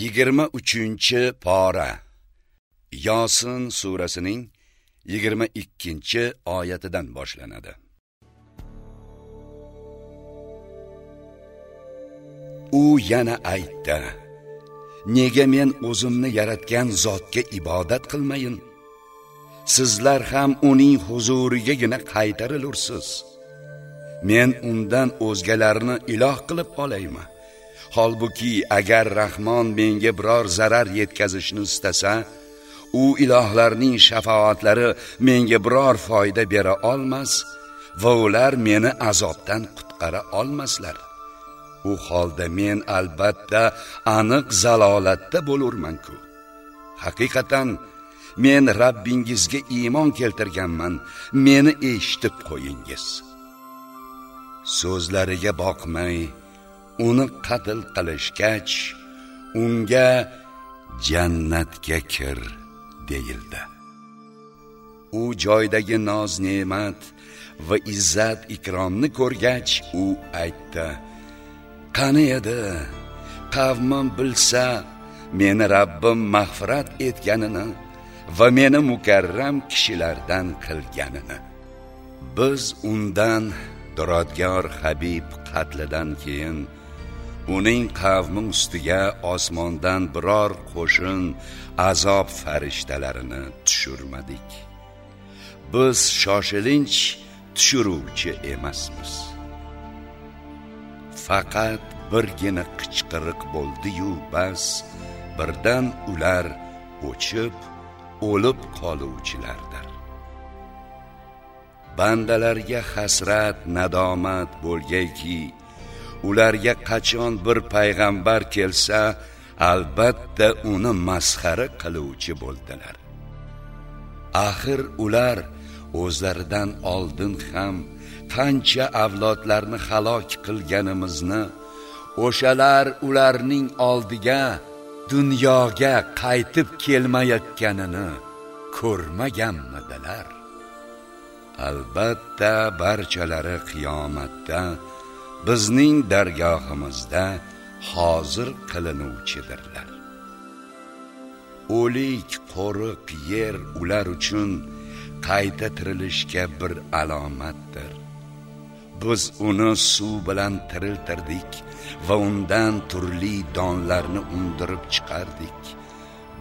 yigirma uchinchi pora. Yosin surasining yigirma ikkinchi oyatidan boshlanadi. U yana aytdi nega men o'zimni yaratgan zotga ibodat qilmayin? Sizlar ham uning huzurigagina qaytarilursiz. Men undan o'zgalarni iloh qilib olaymi? Holbuki agar rahmon menga biror zarar yetkazishni istasa u ilohlarning shafoatlari menga biror foyda bera olmas va ular meni azobdan qutqara olmaslar. U holda men albatta aniq zalolatda bo'lurman-ku. Haqiqatan men Rabbingizga iymon keltirganman meni eshitib qo'yingiz. So'zlariga boqmay uni qatl qilishgach unga jannatga kir deyildi. U joydagi noz ne'mat va izzat ikromni ko'rgach u aytdi qani edi? Qavmim bilsa meni Rabbim mag'firat etganini va meni mukarram kishilardan qilganini. Biz undan durodgor Habib qatlidan keyin uning qavmi ustiga osmondan biror qo'shin azob farishtalarini tushurmadik biz shoshilinch tushiruvchi emasmiz. Faqat birgina qichqiriq bo'ldi-yu bas birdan ular o'chib o'lib qoluvchilardir. Bandalarga hasrat nadomat bo'lgayki ularga qachon bir payg'ambar kelsa albatta uni masxara qiluvchi bo'ldilar. Axir ular o'zlaridan oldin ham qancha avlodlarni halok qilganimizni o'shalar ularning oldiga dunyoga qaytib kelmayotganini ko'rmaganmidilar albatta barchalari qiyomatda bizning dargohimizda hozir qilinuvchidirlar. O'lik qo'riq yer ular uchun qayta tirilishga bir alomatdir. Biz uni suv bilan tiriltirdik va undan turli donlarni undirib chiqardik.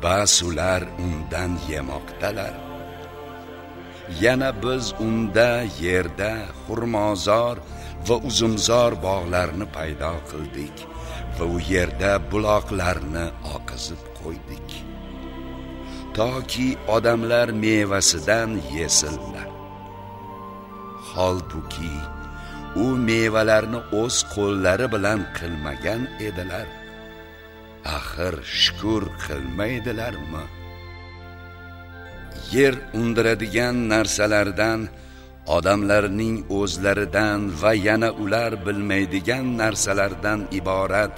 Bas ular undan yemoqdalar. Yana biz unda yerda xurmozor va uzumzor bog'larni paydo qildik va u yerda buloqlarni oqizib qo'ydik. Toki odamlar mevasidan yesinlar. Holbuki u mevalarni o'z qo'llari bilan qilmagan edilar. Axir shukur qilmaydilarmi? Yer undiradigan narsalardan odamlarning o'zlaridan va yana ular bilmaydigan narsalardan iborat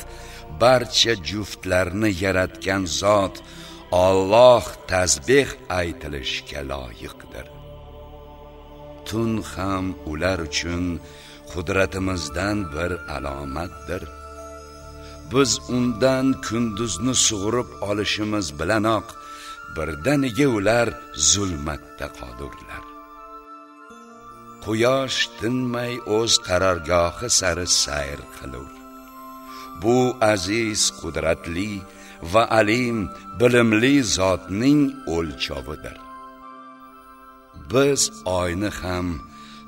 barcha juftlarni yaratgan zot Alloh tasbih aytilishga loyiqdir tun ham ular uchun qudratimizdan bir alomatdir biz undan kunduzni sug'urib olishimiz bilanoq birdaniga ular zulmatda qodirlar. Quyosh tinmay o'z qarorgohi sari sayr qilur. Bu aziz qudratli va alim bilimli zotning o'lchovidir. Biz oyni ham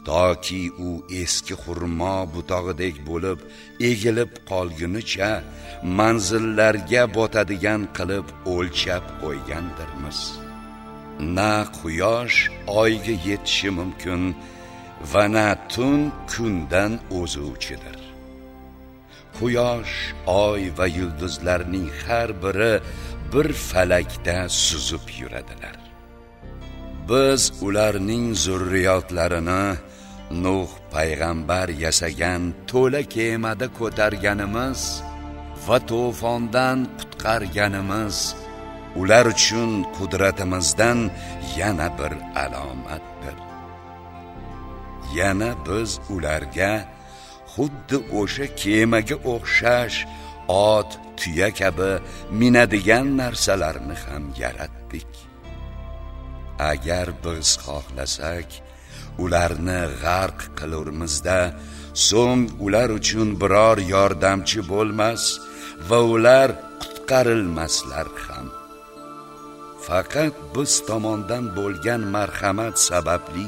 toki u eski xurmo butog'idek bo'lib egilib qolgunicha manzillarga botadigan qilib o'lchab qo'ygandirmiz. Na quyosh oyga yetishi mumkin va na tun kundan o'zuvchidir quyosh oy va yulduzlarning har biri bir falakda suzib yuradilar. Biz ularning zurriyotlarini nuh payg'ambar yasagan to'la kemada ko'targanimiz va to'fondan qutqarganimiz ular uchun qudratimizdan yana bir alomat yana biz ularga xuddi o'sha kemaga o'xshash ot tuya kabi minadigan narsalarni ham yaratdik. Agar biz xohlasak ularni g'arq qilurmizda so'ng ular uchun biror yordamchi bo'lmas va ular qutqarilmaslar ham. Faqat biz tomondan bo'lgan marhamat sababli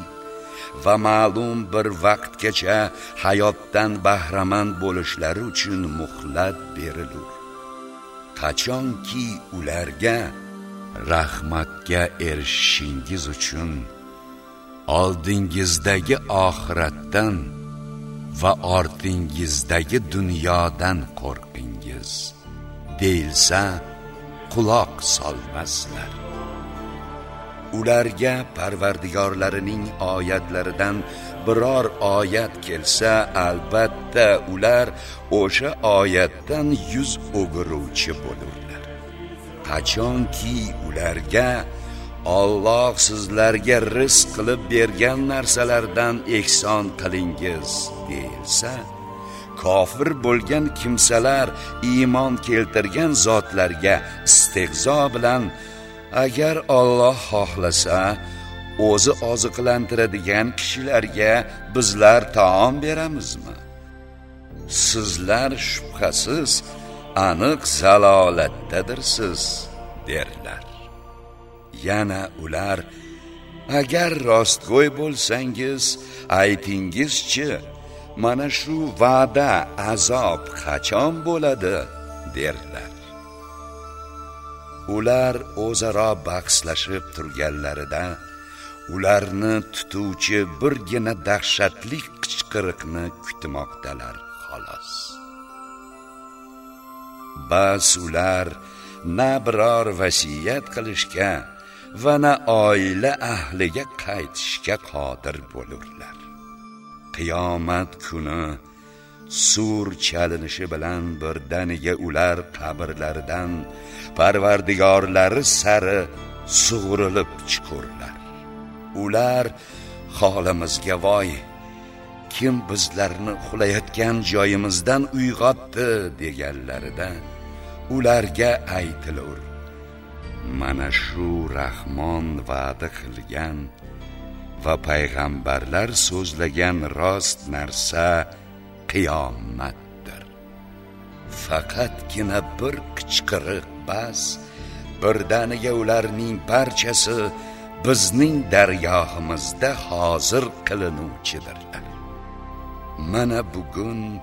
va ma'lum bir vaqtgacha hayotdan bahramand bo'lishlari uchun muhlat berilur qachonki ularga rahmatga erishishingiz uchun oldingizdagi oxiratdan va ortingizdagi dunyodan qo'rqingiz deyilsa quloq solmaslar. Ularga parvardigorlarining oyatlaridan biror oyat kelsa albatta ular o'sha oyatdan yuz o'giruvchi bo'lurlar. Qachonki ularga Alloh sizlarga rizq qilib bergan narsalardan ehson qilingiz deyilsa kofir bo'lgan kimsalar iymon keltirgan zotlarga istehzo bilan agar Alloh xohlasa o'zi oziqlantiradigan kishilarga bizlar taom beramizmi? Sizlar shubhasiz aniq zalolatdadirsiz derlar. Yana ular agar rostgo'y bo'lsangiz aytingizchi mana shu va'da azob qachon bo'ladi? derlar. Ular o'zaro bahslashib turganlarida ularni tutuvchi birgina dahshatli qichqiriqni kutmoqdalar xolos. Bas ular na biror vasiyat qilishga va na oila ahliga qaytishga qodir bo'lurlar. Qiyomat kuni sur chalinishi bilan birdaniga ular qabrlaridan parvardigorlari sari sug'urilib chiqurlar ular holimizga voy kim bizlarni uxlayotgan joyimizdan uyg'otdi deganlarida ularga aytilur. Mana shu rahmon va'da qilgan va payg'ambarlar so'zlagan rost narsa qiyomatdir. Faqatgina bir qichqiriq bas birdaniga ularning barchasi bizning dargohimizda hozir qilinuvchidirlar mana bugun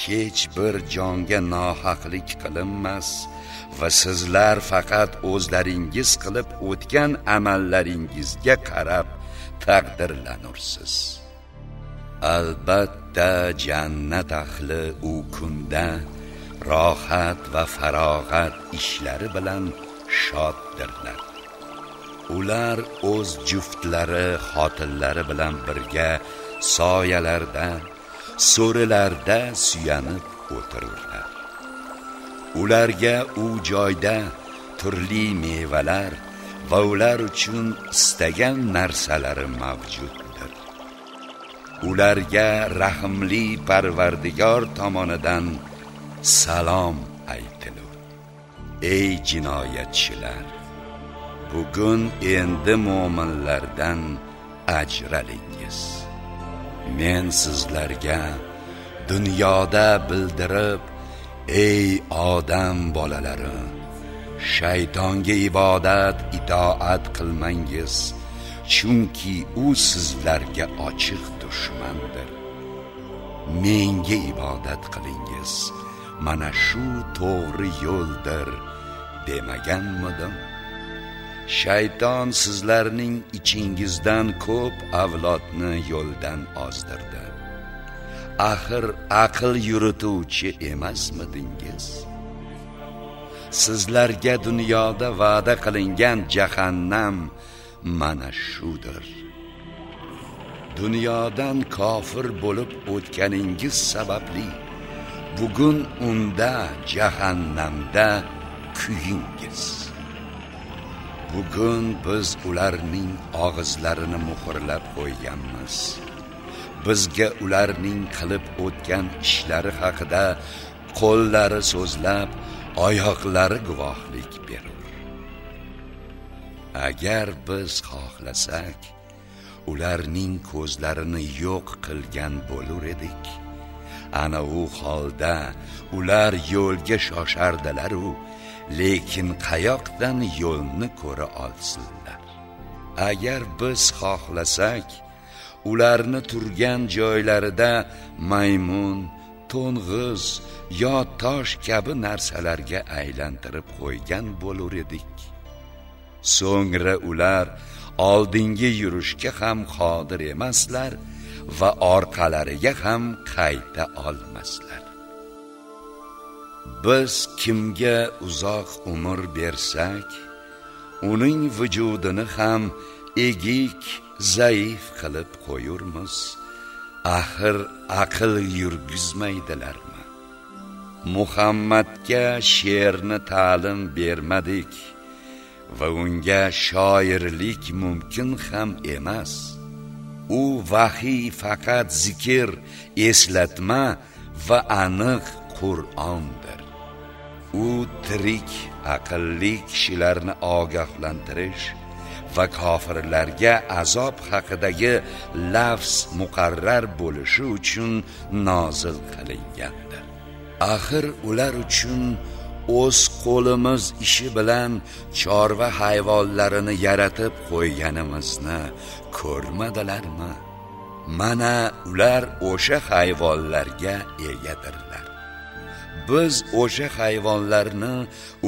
hech bir jonga nohaqlik qilinmas va sizlar faqat o'zlaringiz qilib o'tgan amallaringizga qarab taqdirlanursiz. Albatta jannat ahli u kunda rohat va farog'at ishlari bilan shoddirlar. Ular o'z juftlari xotinlari bilan birga soyalarda so'rilarda suyanib o'tirurlar ularga u joyda turli mevalar va ular uchun istagan narsalari mavjud ularga rahimli parvardigor tomonidan salom aytilur. Ey jinoyatchilar bugun endi mo'minlardan ajralingiz. Men sizlarga dunyoda bildirib ey odam bolalari shaytonga ibodat itoat qilmangiz. Chunki u sizlarga ochiq dushmandir. Menga ibodat qilingiz. Mana shu to'g'ri yo'ldir demaganmidim? Shayton sizlarning ichingizdan ko'p avlodni yo'ldan ozdirdi. Axir aql yurituvchi emasmidingiz? Sizlarga dunyoda va'da qilingan jahannam mana shudir. Dunyodan kofir bo'lib o'tganingiz sababli bugun unda jahannamda kuyingiz. Bugun biz ularning og'izlarini muhrlab qo'yganmiz. Bizga ularning qilib o'tgan ishlari haqida qo'llari so'zlab oyoqlari guvohlik beradi. Agar biz xohlasak ularning ko'zlarini yo'q qilgan bo'lur edik. Ana u holda ular yo'lga shoshardilaru lekin qayoqdan yo'lni ko'ra olsinlar? Agar biz xohlasak ularni turgan joylarida maymun to'ng'iz yo tosh kabi narsalarga aylantirib qo'ygan bo'lur edik. So'ngra ular oldinga yurishga ham qodir emaslar va orqalariga ham qayta olmaslar. Biz kimga uzoq umr bersak uning vujudini ham egik zaif qilib qo'yurmiz. Axir aql yurgizmaydilarmi? Muhammadga she'rni ta'lim bermadik. Va unga shoirlik mumkin ham emas. U vahiy faqat zikr eslatma va aniq qur'ondir. U tirik aqlli kishilarni ogohlantirish va kofirlarga azob haqidagi lafz muqarrar bo'lishi uchun nozil qilingandir. Axir ular uchun o'z qo'limiz ishi bilan chorva hayvonlarini yaratib qo'yganimizni ko'rmadilarmi? Mana ular o'sha hayvonlarga egadirlar. Biz o'sha hayvonlarni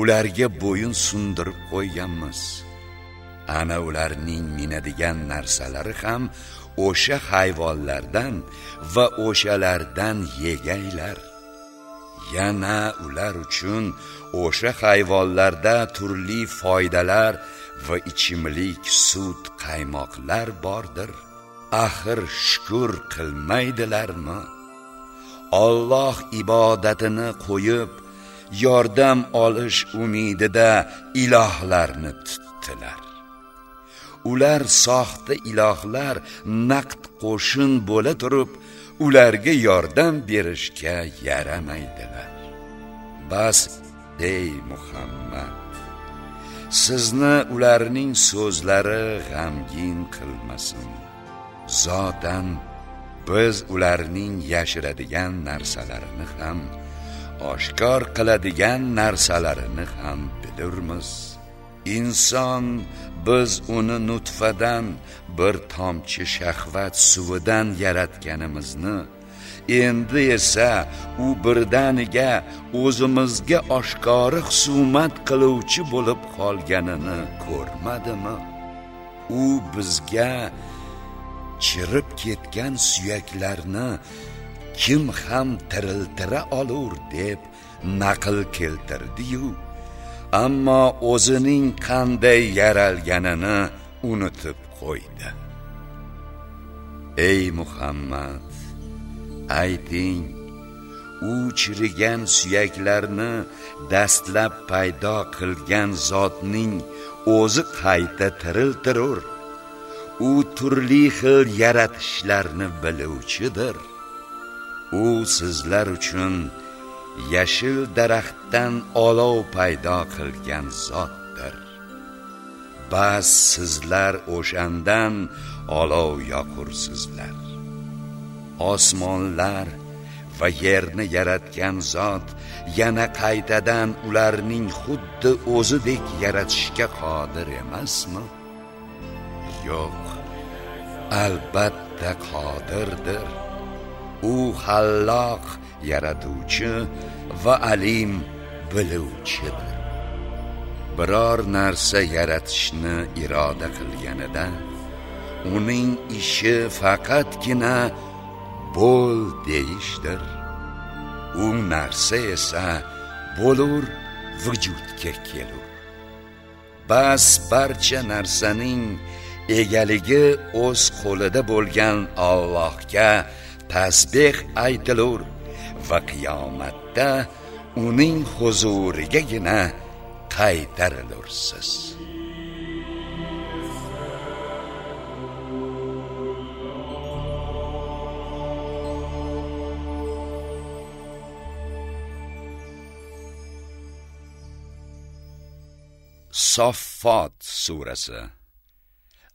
ularga bo'yin sundirib qo'yganmiz. Ana ularning minadigan narsalari ham o'sha hayvonlardan va o'shalardan yegaylar yana ular uchun o'sha hayvonlarda turli foydalar va ichimlik sut qaymoqlar bordir. Axir shukr qilmaydilarmi? Alloh ibodatini qo'yib yordam olish umidida ilohlarni tutdilar. Ular soxta ilohlar naqd qo'shin bo'la turib ularga yordam berishga yaramaydilar. Bas ey muhammad sizni ularning so'zlari g'amgin qilmasin. Zotan biz ularning yashiradigan narsalarini ham oshkor qiladigan narsalarini ham bilurmiz. Inson biz uni nutfadan bir tomchi shahvat suvidan yaratganimizni endi esa u birdaniga o'zimizga oshkora husumat qiluvchi bo'lib qolganini ko'rmadimi? U bizga chirib ketgan suyaklarni kim ham tiriltira olur deb naql keltirdi-yu. Ammo o'zining qanday yaralganini unutib qo'ydi. Ey muhammad ayting u chirigan suyaklarni dastlab paydo qilgan zotning o'zi qayta tiriltirur. U turli xil yaratishlarni biluvchidir. U sizlar uchun yashil daraxtdan olov paydo qilgan zotdir. Bas sizlar o'shandan olov yoqursizlar. Osmonlar va yerni yaratgan zot yana qaytadan ularning xuddi o'zidek yaratishga qodir emasmi? Yo'q albatta qodirdir. U halloq yaratuvchi va alim biluvchidir biror narsa yaratishni iroda qilganida uning ishi faqatgina bo'l deyishdir. U narsa esa bo'lur vujudga kelur. Bas barcha narsaning egaligi o'z qo'lida bo'lgan Allohga tasbih aytilur. Va qiyomatda uning huzurigagina qaytarilursiz Soffot surasi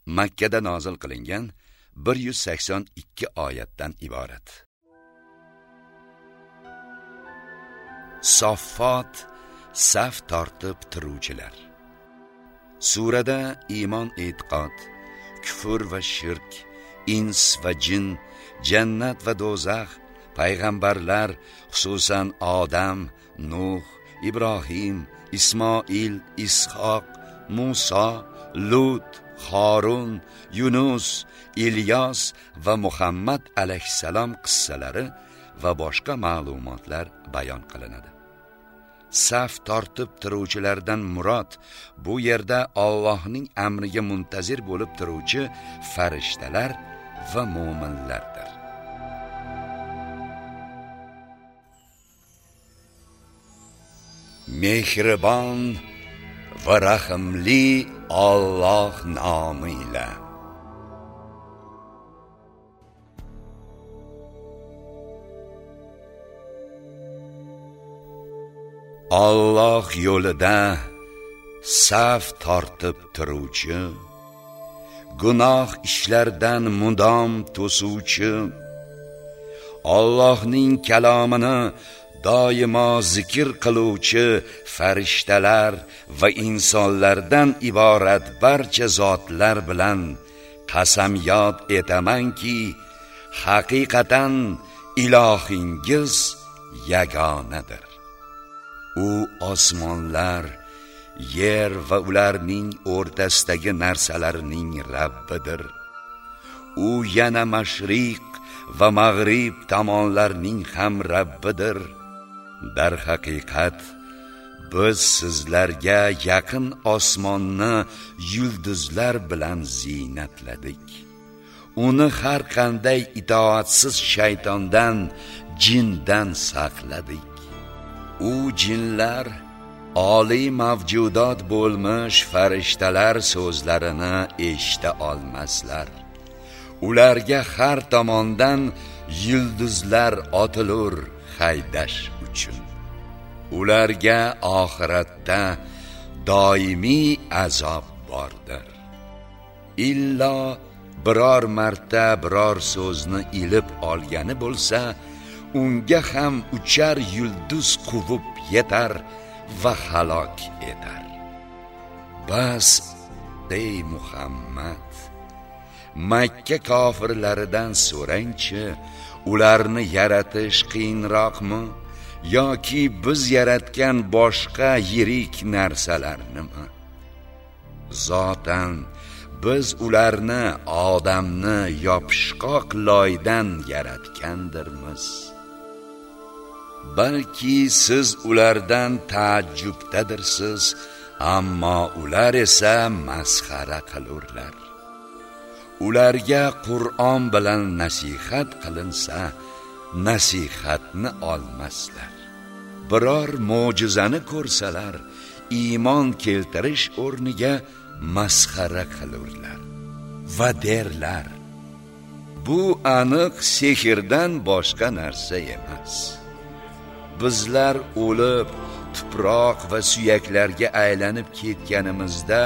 Makka da nozil qilingan 182 oyatdan iborat. Soffot saf tortib turuvchilar. Surada iymon e'tiqod, kufr va shirk, ins va jin, jannat va do'zax, payg'ambarlar, xususan Odam, Nuh, Ibrohim, Ismoil, Ishoq, muso Lut, xorun Yunus, Ilyos va Muhammad alayhissalom qissalari va boshqa ma'lumotlar bayon qilinadi. Saf tortib turuvchilardan murod bu yerda Allohning amriga muntazir bo'lib turuvchi farishtalar va mu'minlardir. mehribon va rahimli Alloh nomi ila Alloh yo'lida saf tortib turuvchi gunoh ishlardan mudom to'suvchi Allohning kalomini doimo zikr qiluvchi farishtalar va insonlardan iborat barcha zotlar bilan qasamyod etamanki haqiqatan ilohingiz yagonadir. U osmonlar yer va ularning o'rtasidagi narsalarning rabbidir. U yana mashriq va mag'rib tomonlarning ham rabbidir. Darhaqiqat biz sizlarga yaqin osmonni yulduzlar bilan ziynatladik. Uni har qanday itoatsiz shaytondan jindan saqladik. U jinlar oliy mavjudot bo'lmish farishtalar so'zlarini eshita olmaslar. Ularga har tomondan yulduzlar otilur haydash uchun. Ularga oxiratda doimiy azob bordir. Illo biror marta biror so'zni ilib olgani bo'lsa unga ham uchar yulduz quvib yetar va halok etar. Bas ey muhammad makka kofirlaridan so'rangchi ularni yaratish qiyinroqmi yoki biz yaratgan boshqa yirik narsalarnimi? Zotan biz ularni odamni yopishqoq loydan yaratgandirmiz? Balki siz ulardan taajjubdadirsiz ammo ular esa masxara qilurlar. Ularga qur'on bilan nasihat qilinsa nasihatni olmaslar. Biror mo'jizani ko'rsalar iymon keltirish o'rniga masxara qilurlar va derlar. Bu aniq sehrdan boshqa narsa emas. Bizlar o'lib tuproq va suyaklarga aylanib ketganimizda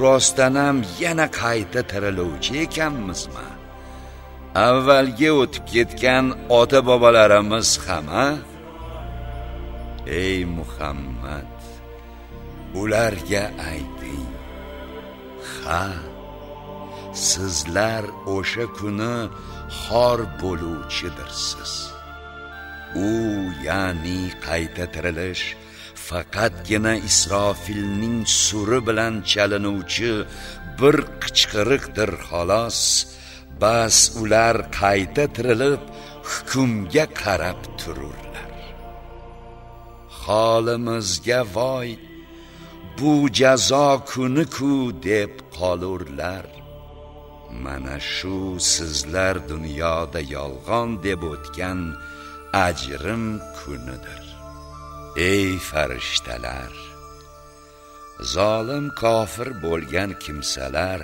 rostanam yana qayta tiriluvchi ekanmizmi? Avvalgi o'tib ketgan ota bobolarimiz ham ey muhammad ularga ayting ha sizlar o'sha kuni xor bo'luvchidirsiz. U ya'ni qayta tirilish faqatgina isrofilning suri bilan chalinuvchi bir qichqiriqdir xolos. Bas ular qayta tirilib hukmga qarab tururlar. Holimizga voy bu jazo kuni ku deb qolurlar. Mana shu sizlar dunyoda yolg'on deb o'tgan ajrim kunidir. Ey farishtalar zolim kofir bo'lgan kimsalar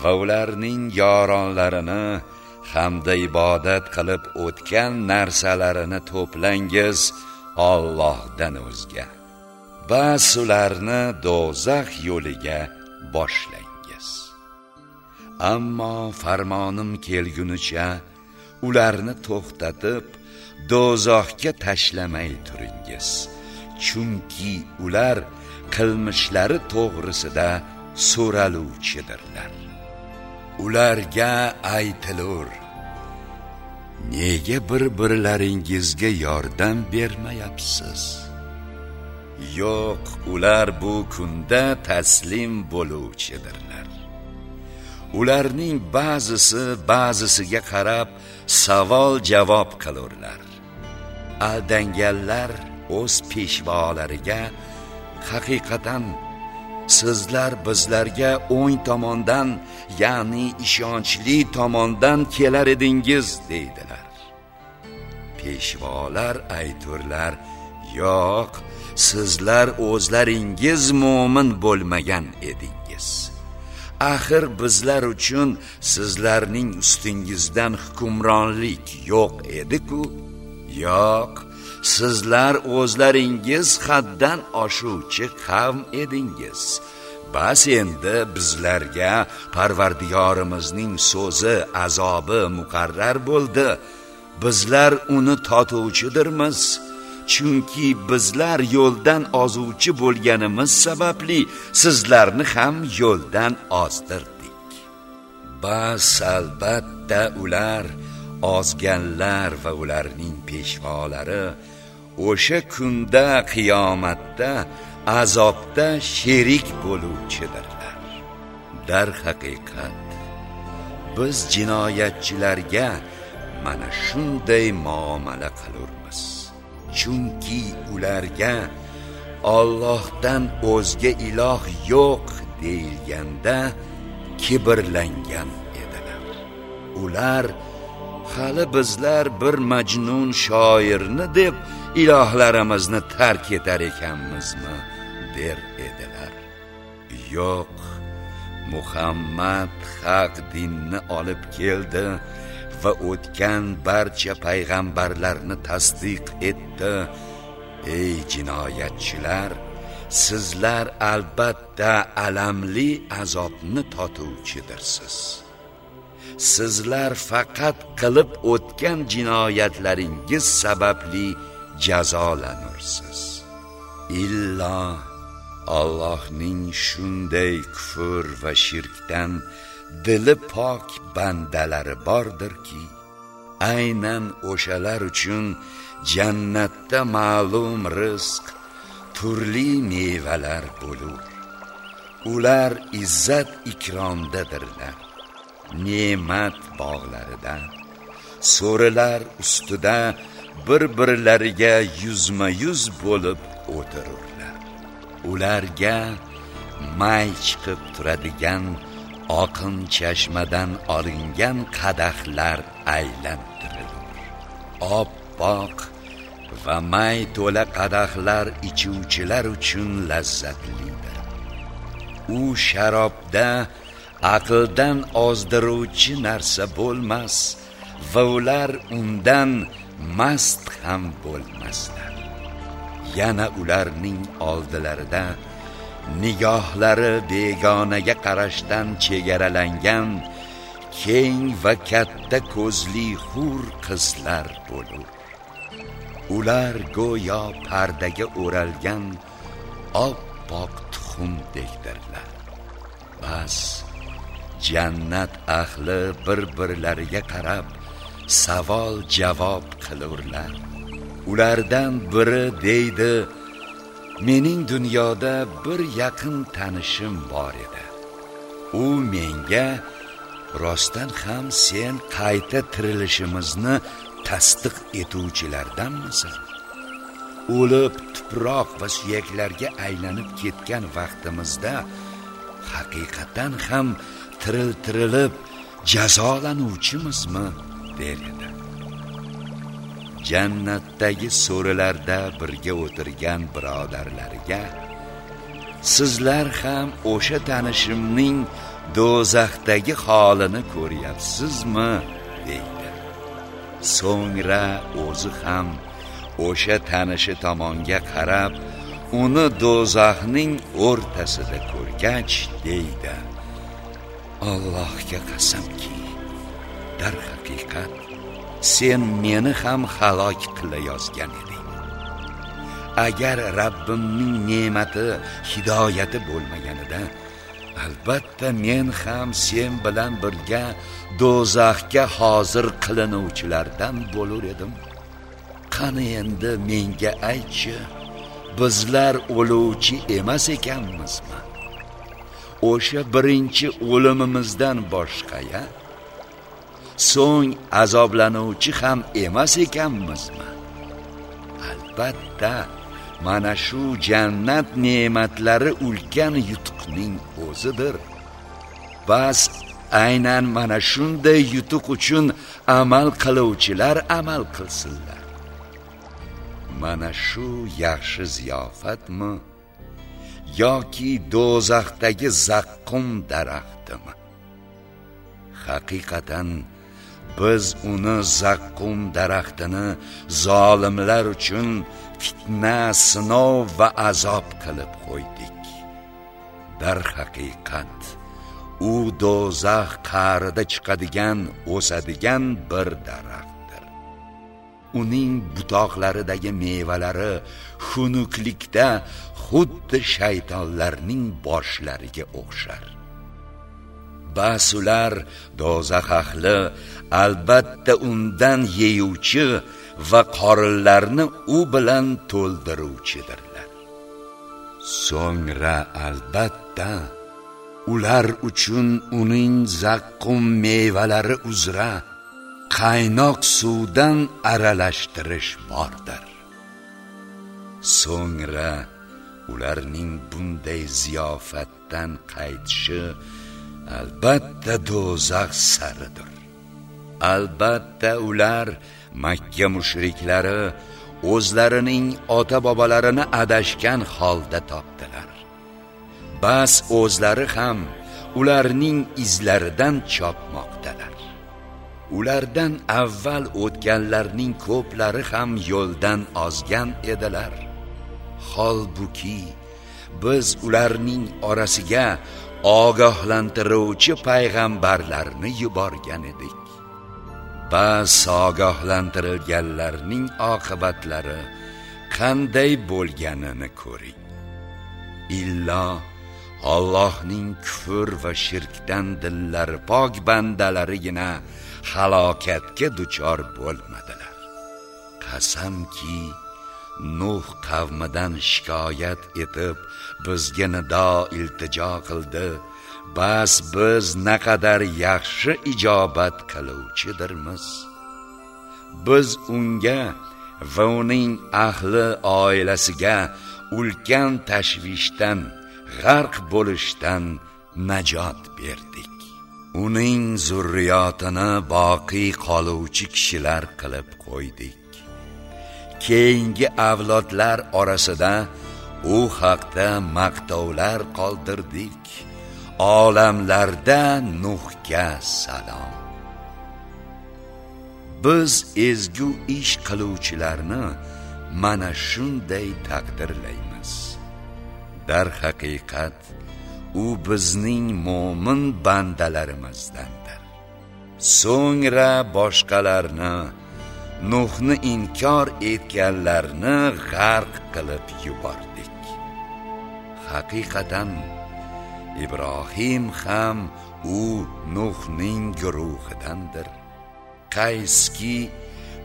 va ularning yoronlarini hamda ibodat qilib o'tgan narsalarini to'plangiz Allohdan o'zga. Bas ularni do'zax yo'liga boshlangiz. Ammo farmonim kelgunicha ularni to'xtatib do'zaxga tashlamay turingiz. Chunki ular qilmishlari to'g'risida so'raluvchidirlar. Ularga aytilur nega bir birlaringizga yordam bermayapsiz? Yo'q ular bu kunda taslim bo'luvchidirlar. Ularning ba'zisi ba'zisiga qarab savol javob qilurlar. Aldanganlar o'z peshvolariga haqiqatan sizlar bizlarga o'ng tomondan ya'ni ishonchli tomondan kelar edingiz deydilar. Peshvolar ayturlar yo'q sizlar o'zlaringiz mo'min bo'lmagan edingiz. Axir bizlar uchun sizlarning ustingizdan hukmronlik yo'q edi-ku. Yo'q sizlar o'zlaringiz haddan oshuvchi qavm edingiz. Bas endi bizlarga parvardigorimizning so'zi azobi muqarrar bo'ldi. Bizlar uni totuvchidirmiz chunki bizlar yo'ldan ozuvchi bo'lganimiz sababli sizlarni ham yo'ldan ozdirdik. Bas albatta ular ozganlar va ularning peshvolari o'sha kunda qiyomatda azobda sherik bo'luvchidirlar. Dar haqiqat biz jinoyatchilarga mana shunday muomala qilurmiz. Chunki ularga Allohdan o'zga iloh yo'q deyilganda kibrlangan edilar. Ular hali bizlar bir majnun shoirni deb ilohlarimizni tark etar ekanmizmi der edilar. Yo'q muhammad haq dinni olib keldi va o'tgan barcha payg'ambarlarni tasdiq etdi. Ey jinoyatchilar sizlar albatta alamli azobni totuvchidirsiz. Sizlar faqat qilib o'tgan jinoyatlaringiz sababli jazolanursiz. Illo Allohning shunday kufr va shirkdan dili pok bandalari bordirki aynan o'shalar uchun jannatda ma'lum rizq turli mevalar bo'lur. Ular izzat ikromdadirlar ne'mat bog'larida so'rilar ustida bir birlariga yuzma yuz bo'lib o'tirurlar. Ularga may chiqib turadigan oqin chashmadan olingan qadahlar aylantirilur. Oppoq va may to'la qadahlar ichuvchilar uchun lazzatlidir. U sharobda aqldan ozdiruvchi narsa bo'lmas va ular undan mast ham bo'lmaslar. Yana ularning oldilarida nigohlari begonaga qarashdan chegaralangan keng va katta ko'zli hur qizlar bo'lur. Ular go'yo pardaga o'ralgan oppoq tuxumdekdirlar. Bas jannat ahli bir birlariga qarab savol javob qilurlar. Ulardan biri deydi mening dunyoda bir yaqin tanishim bor edi. U menga rostdan ham sen qayta tirilishimizni tasdiq etuvchilardanmisan? O'lib tuproq va suyaklarga aylanib ketgan vaqtimizda haqiqatan ham tiriltirilib jazolanuvchimizmi? der edi jannatdagi so'rilarda birga o'tirgan birodarlariga sizlar ham o'sha tanishimning do'zaxdagi holini ko'ryapsizmi? deydi. So'ngra o'zi ham o'sha tanishi tomonga qarab uni do'zaxning o'rtasida ko'rgach deydi. Allohga qasamki darhaqiqat sen meni ham halok qilayozgan eding. Agar rabbimning ne'mati hidoyati bo'lmaganida albatta men ham sen bilan birga do'zaxga hozir qilinuvchilardan bo'lar edim. Qani endi menga aytchi bizlar o'luvchi emas ekanmizmi? O'sha birinchi o'limimizdan boshqaya so'ng azoblanuvchi ham emas ekanmizmi? Albatta mana shu jannat ne'matlari ulkan yutuqning o'zidir. Bas aynan mana shunday yutuq uchun amal qiluvchilar amal qilsinlar. Mana shu yaxshi ziyofatmi? Yoki do'zaxdagi zaqqum daraxtimi? Haqiqatan biz uni zaqqum daraxtini zolimlar uchun fitna sinov va azob qilib qo'ydik. Darhaqiqat u do'zax qa'rida chiqadigan o'sadigan bir daraxtdir. Uning butoqlaridagi mevalari xunuklikda xuddi shaytonlarning boshlariga o'xshar. Bas ular do'zax ahli albatta undan yeyuvchi va qorinlarni u bilan to'ldiruvchidirlar. So'ngra albatta ular uchun uning zaqqum mevalari uzra qaynoq suvdan aralashtirish bordir so'ngra ularning bunday ziyofatdan qaytishi albatta do'zax saridir. Albatta ular makka mushriklari o'zlarining ota bobolarini adashgan holda topdilar. Bas o'zlari ham ularning izlaridan chopmoqdalar. Ulardan avval o'tganlarning ko'plari ham yo'ldan ozgan edilar. Holbuki biz ularning orasiga ogohlantiruvchi payg'ambarlarni yuborgan edik. Bas ogohlantirilganlarning oqibatlari qanday bo'lganini ko'ring. Illo Allohning kufr va shirkdan dillari pok bandalarigina halokatga duchor bo'lmadilar. Qasamki nuh qavmidan shikoyat etib bizga nido iltijo qildi. Bas biz naqadar yaxshi ijobat qiluvchidirmiz. Biz unga va uning ahli oilasiga ulkan tashvishdan g'arq bo'lishdan najot berdik. Uning zurriyotini boqiy qoluvchi kishilar qilib qo'ydik. Keyingi avlodlar orasida u haqda maqtovlar qoldirdik. Olamlarda nuhga salom. Biz ezgu ish qiluvchilarni mana shunday taqdirlaymiz. Darhaqiqat u bizning mo'min bandalarimizdandir so'ngra boshqalarni nuhni inkor etganlarni g'arq qilib yubordik. Haqiqatan ibrohim ham u nuhning guruhidandir. Qayski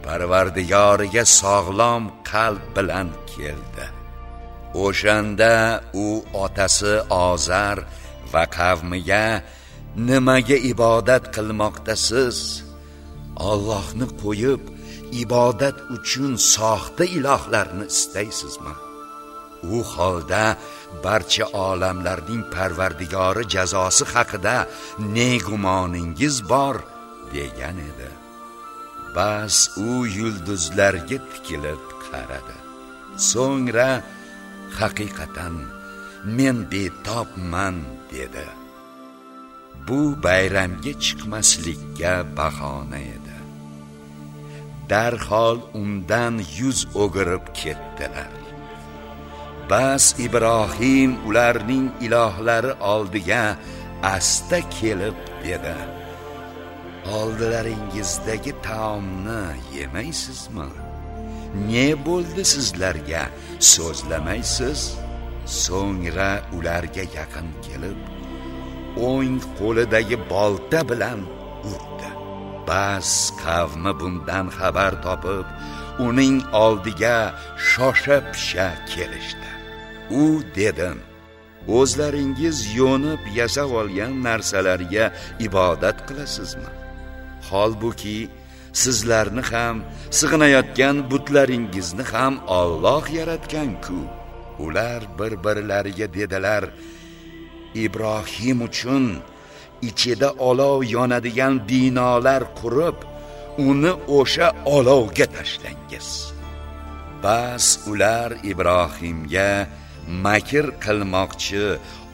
parvardigoriga sog'lom qalb bilan keldi. O'shanda u otasi ozar va qavmiga nimaga ibodat qilmoqdasiz? Allohni qo'yib ibodat uchun soxta ilohlarni istaysizmi? U holda barcha olamlarning parvardigori jazosi haqida ne gumoningiz bor degan edi. Bas u yulduzlarga tikilib qaradi. So'ngra haqiqatan men betobman dedi. Bu bayramga chiqmaslikka bahona edi. Darhol undan yuz o'girib ketdilar. Bas ibrohim ularning ilohlari oldiga asta kelib dedi. Oldilaringizdagi taomni yemaysizmi? Ne bo'ldi sizlarga? So'zlamaysiz so'ngra ularga yaqin kelib o'ng qo'lidagi bolta bilan urdi. Bas qavmi bundan xabar topib uning oldiga shosha pisha kelishdi. U dedim o'zlaringiz yo'nib yasab olgan narsalarga ibodat qilasizmi? Holbuki sizlarni ham sig'inayotgan butlaringizni ham Alloh yaratgan-ku ular bir birlariga dedilar ibrohim uchun ichida olov yonadigan binolar qurib uni o'sha olovga tashlangiz. Bas ular ibrohimga makr qilmoqchi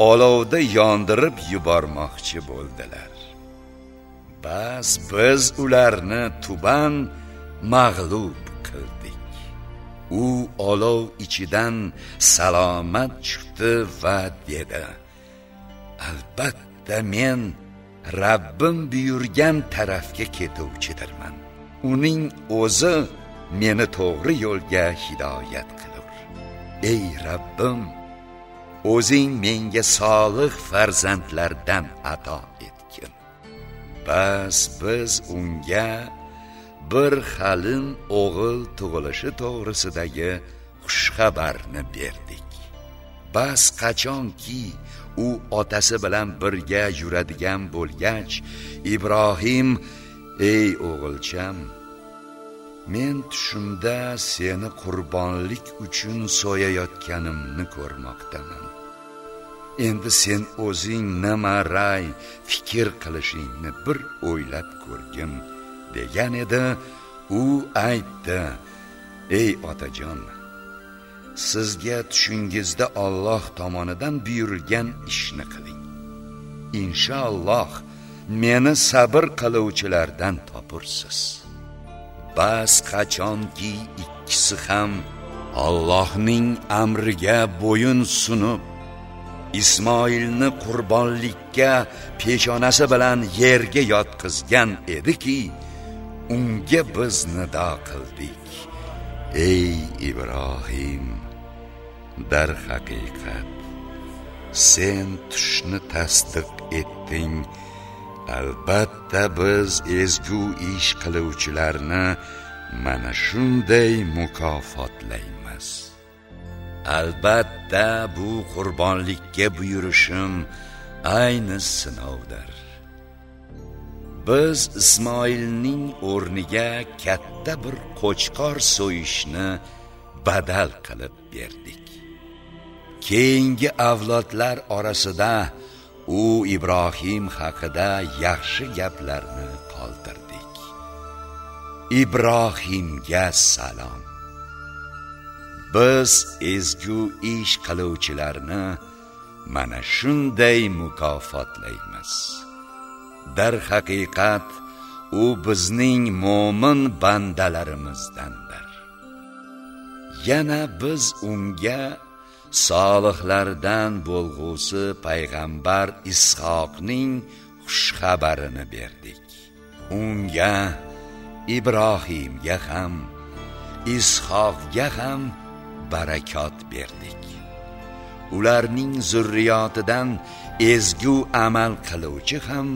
olovda yondirib yubormoqchi bo'ldilar. Bas biz ularni tuban mag'lub qildik. U olov ichidan salomat chiqdi va dedi albatta men Rabbim buyurgan tarafga ketuvchidirman. Uning o'zi meni to'g'ri yo'lga hidoyat qilur. Ey Rabbim o'zing menga solih farzandlardan ato etgin. Bas biz unga bir xalin o'g'il tug'ilishi to'g'risidagi xushxabarni berdik. Bas qachonki u otasi bilan birga yuradigan bo'lgach ibrohim ey o'g'ilcham men tushimda seni qurbonlik uchun so'yayotganimni ko'rmoqdaman. Endi sen o'zing nima ray fikr qilishingni bir o'ylab ko'rgin degan edi. U aytdi ey otajon sizga tushingizda Alloh tomonidan buyurilgan ishni qiling. Inshaalloh meni sabr qiluvchilardan topursiz. Bas qachonki ikkisi ham Allohning amriga bo'yin sunib Ismoilni qurbonlikka peshonasi bilan yerga yotqizgan ediki unga biz nido qildik. Ey ibrohim! Dar haqiqat sen tushni tasdiq etding. Albatta biz ezgu ish qiluvchilarni mana shunday mukofotlaymiz. Albatta bu qurbonlikka buyurishim ayni sinovdir. Biz ismoilning o'rniga katta bir qo'chqor so'yishni badal qilib berdik. Keyingi avlodlar orasida u ibrohim haqida yaxshi gaplarni qoldirdik. Ibrohimga salom. Biz ezgu ish qiluvchilarni mana shunday mukofotlaymiz. Dar haqiqat u bizning mo'min bandalarimizdandir. Yana biz unga solihlardan bo'lg'usi payg'ambar ishoqning xushxabarini berdik. Unga ibrohimga ham ishoqga ham barakot berdik. Ularning zurriyotidan ezgu amal qiluvchi ham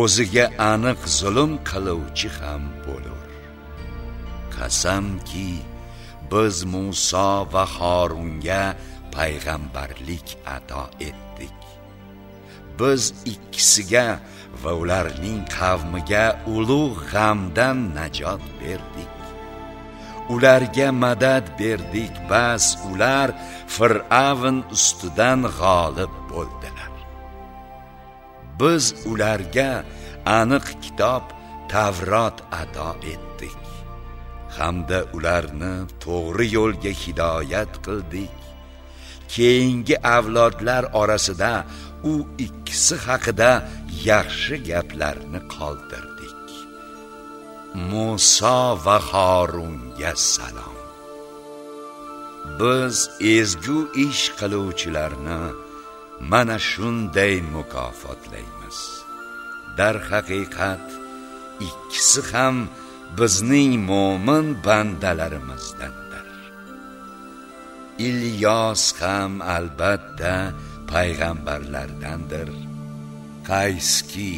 o'ziga aniq zulm qiluvchi ham bo'lur. Qasamki biz Musa va Harunga payg'ambarlik ato etdik. Biz ikkisiga va ularning qavmiga ulug' g'amdan najot berdik. Ularga madad berdik bas ular fir'avn ustidan g'olib bo'ldilar. Biz ularga aniq kitob tavrot ato etdik. Hamda ularni to'g'ri yo'lga hidoyat qildik. Keyingi avlodlar orasida u ikkisi haqida yaxshi gaplarni qoldirdik. Musa va Harunga salom. Biz ezgu ish qiluvchilarni mana shunday mukofotlaymiz. Dar haqiqat ikkisi ham bizning mo'min bandalarimizdandir. Ilyos ham albatta payg'ambarlardandir. Qayski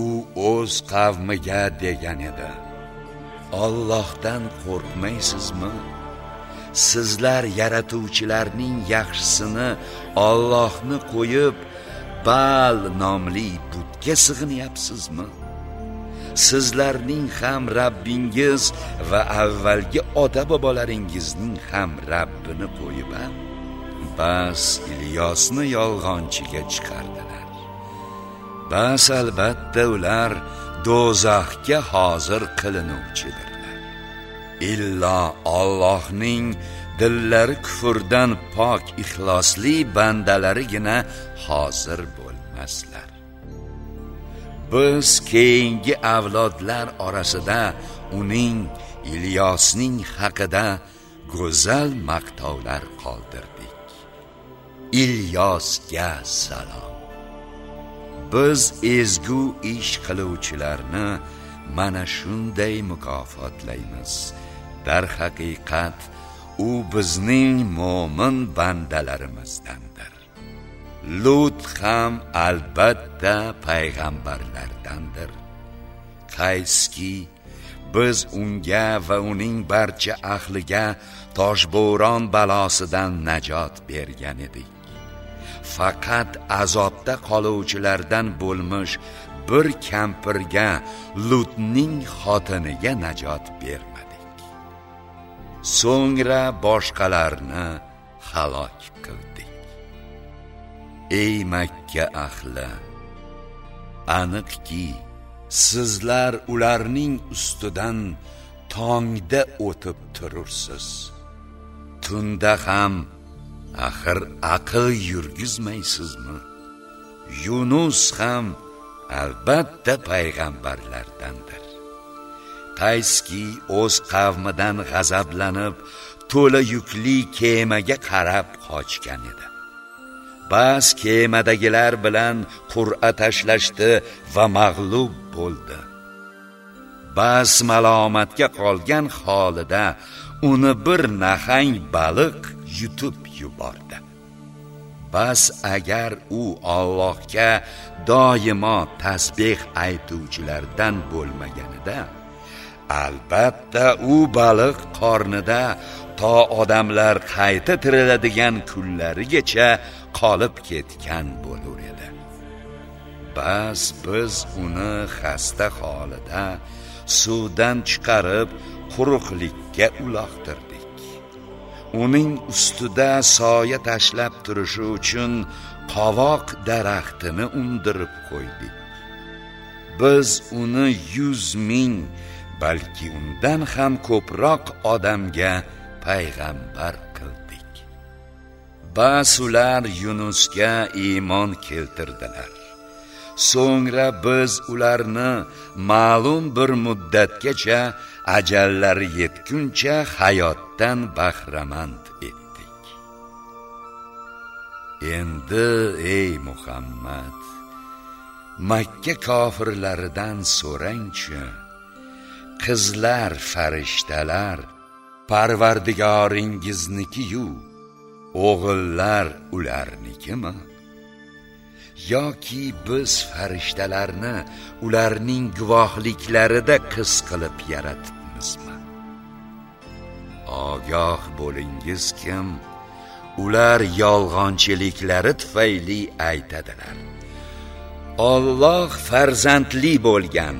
u o'z qavmiga degan edi. Allohdan qo'rqmaysizmi? Sizlar yaratuvchilarning yaxshisini Allohni qo'yib Bal nomli butga sig'inyapsizmi? Sizlarning ham Rabbingiz va avvalgi ota bobolaringizning ham Rabbini qo'yib bas Ilyosni yolg'onchiga chiqardilar. Bas albatta ular do'zaxga hozir qilinuvchidirlar. Illo Allohning dillari kufrdan pok ixlosli bandalarigina hozir bo'lmaslar. Biz keyingi avlodlar orasida uning Ilyosning haqida go'zal maqtovlar qoldirdik. Ilyosga salom. Biz ezgu ish qiluvchilarni mana shunday mukofotlaymiz. Darhaqiqat u bizning mo'min bandalarimizdan. Lut ham albatta payg'ambarlardandir. Qayski biz unga va uning barcha ahliga toshbo'ron balosidan najot bergan edik. Faqat azobda qoluvchilardan bo'lmish bir kampirga lutning xotiniga najot bermadik. So'ngra boshqalarni halok qildik. Ey makka ahli aniqki sizlar ularning ustidan tongda o'tib turursiz. Tunda ham axir aql yurgizmaysizmi? Yunus ham albatta payg'ambarlardandir. Qayski o'z qavmidan g'azablanib to'la yukli kemaga qarab qochgan edi. Bas kemadagilar bilan qur'a tashlashdi va mag'lub bo'ldi. Bas malomatga qolgan holida uni bir nahang baliq yutib yubordi. Bas agar u Allohga doimo tasbih aytuvchilardan bo'lmaganida albatta u baliq qornida to odamlar qayta tiriladigan kunlarigacha qolib ketgan bo'lur edi. Bas biz uni xasta holida suvdan chiqarib quruqlikka uloqtirdik. Uning ustida soya tashlab turishi uchun qovoq daraxtini undirib qo'ydik. Biz uni yuz ming balki undan ham ko'proq odamga payg'ambar ba'sular yunusga iymon keltirdilar. So'ngra biz ularni ma'lum bir muddatgacha ajallari yetguncha hayotdan bahramand etdik. Endi ey muhammad makka kofirlaridan so'rangchi qizlar farishtalar parvardigoringizniki-yu o'g'illar ularnikimi? Yoki biz farishtalarni ularning guvohliklarida qiz qilib yaratibmizmi? Ogoh bo'lingiz kim? Ular yolg'onchiliklari tufayli aytadilar. Alloh farzandli bo'lgan.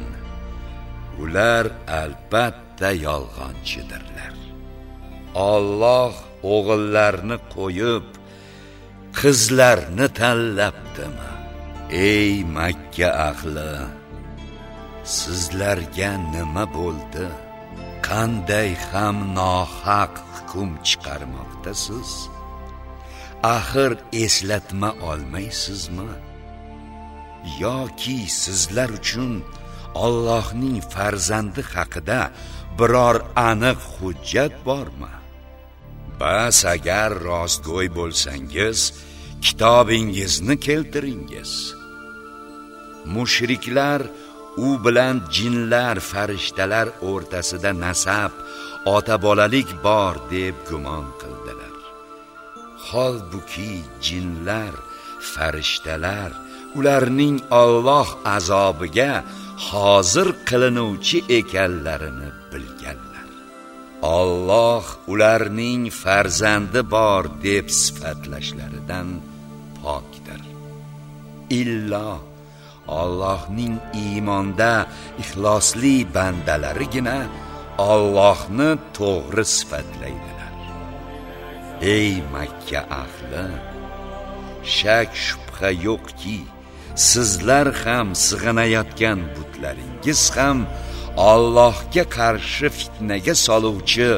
Ular albatta yolg'onchidirlar. Alloh o'g'illarni qo'yib qizlarni tanlabdimi? Ey makka ahli sizlarga nima bo'ldi? Qanday ham nohaq hukm chiqarmoqdasiz? Axir eslatma olmaysizmi? Yoki sizlar uchun Allohning farzandi haqida biror aniq hujjat bormi? Bas agar rostgo'y bo'lsangiz kitobingizni keltiringiz. Mushriklar u bilan jinlar farishtalar o'rtasida nasab ota bolalik bor deb gumon qildilar. Holbuki jinlar farishtalar ularning Alloh azobiga hozir qilinuvchi ekanlarini bilganlar. Alloh ularning farzandi bor deb sifatlashlaridan pokdir. Illo Allohning iymonda ixlosli bandalarigina Allohni to'g'ri sifatlaydilar. Ey makka ahli shak shubha yo'qki sizlar ham sig'inayotgan butlaringiz ham Allohga qarshi fitnaga soluvchi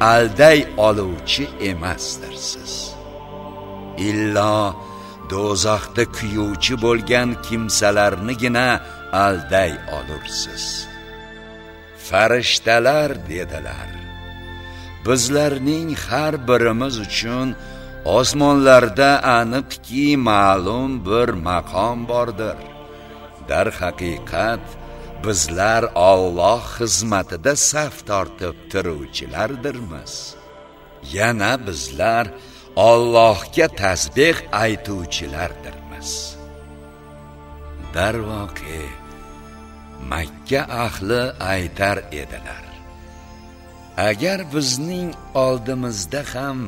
alday oluvchi emasdirsiz. Illo do'zaxda kuyuvchi bo'lgan kimsalarnigina alday olursiz. Farishtalar dedilar bizlarning har birimiz uchun osmonlarda aniqki ma'lum bir maqom bordir. Dar haqiqat bizlar Alloh xizmatida saf tortib turuvchilardirmiz. Yana bizlar Allohga tasbih aytuvchilardirmiz. Darvoqe makka ahli aytar edilar. Agar bizning oldimizda ham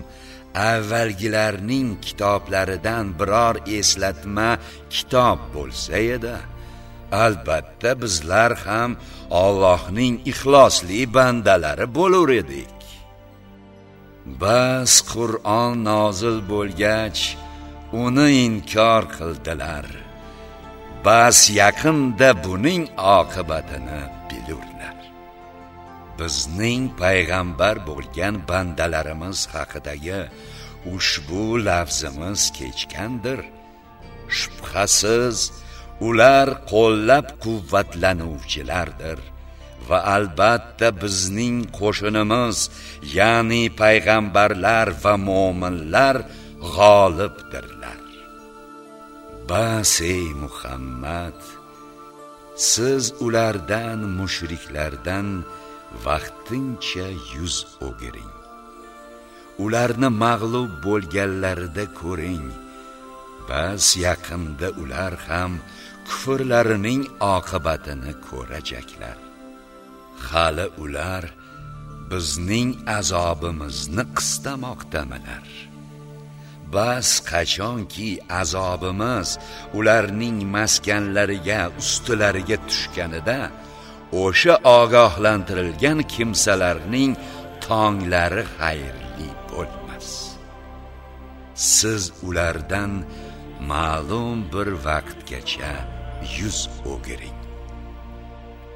avvalgilarning kitoblaridan biror eslatma kitob bo'lsa edi albatta bizlar ham Allohning ixlosli bandalari bo'lar edik. Bas qur'on nozil bo'lgach uni inkor qildilar. Bas yaqinda buning oqibatini bilurlar. Bizning payg'ambar bo'lgan bandalarimiz haqidagi ushbu lafzimiz kechgandir. Shubhasiz ular qo'llab quvvatlanuvchilardir va albatta bizning qo'shinimiz ya'ni payg'ambarlar va mo'minlar g'olibdirlar. Bas ey muhammad siz ulardan mushriklardan vaqtincha yuz o'giring. Ularni mag'lub bo'lganlarida ko'ring. Bas yaqinda ular ham kufrlarining oqibatini ko'rajaklar hali ular bizning azobimizni qistamoqdamilar bas qachonki azobimiz ularning maskanlariga ustilariga tushganida o'sha ogohlantirilgan kimsalarning tonglari xayrli bo'lmas. Siz ulardan ma'lum bir vaqtgacha yuz o'giring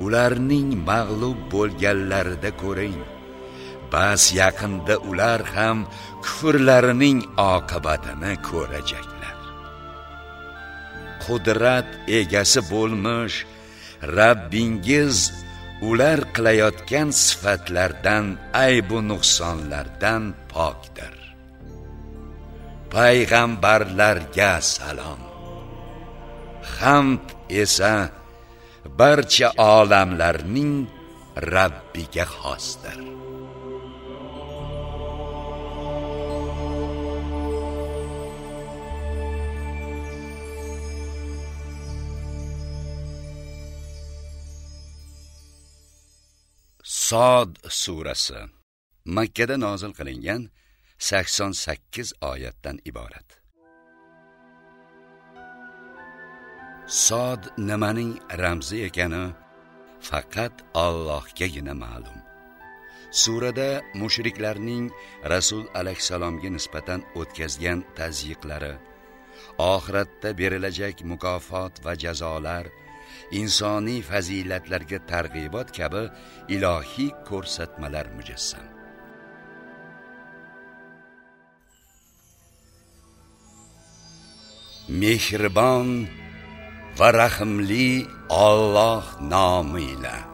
ularning mag'lub bo'lganlarida ko'ring. Bas yaqinda ular ham kufrlarining oqibatini ko'rajaklar. Qudrat egasi bo'lmish Rabbingiz ular qilayotgan sifatlardan aybu nuqsonlardan pokdir. Payg'ambarlarga salom. Hamd esa barcha olamlarning Rabbiga xosdir Sod surasi Makka da nozil qilingan 88 oyatdan iborat. Sod nimaning ramzi ekani faqat Allohgagina ma'lum. Surada mushriklarning Rasul alayhisalomga nisbatan o'tkazgan tazyiqlari, oxiratda berilajak mukofot va jazolar insoniy fazilatlarga targ'ibot kabi ilohiy ko'rsatmalar mujassam mehribon va rahimli Alloh nomi bilan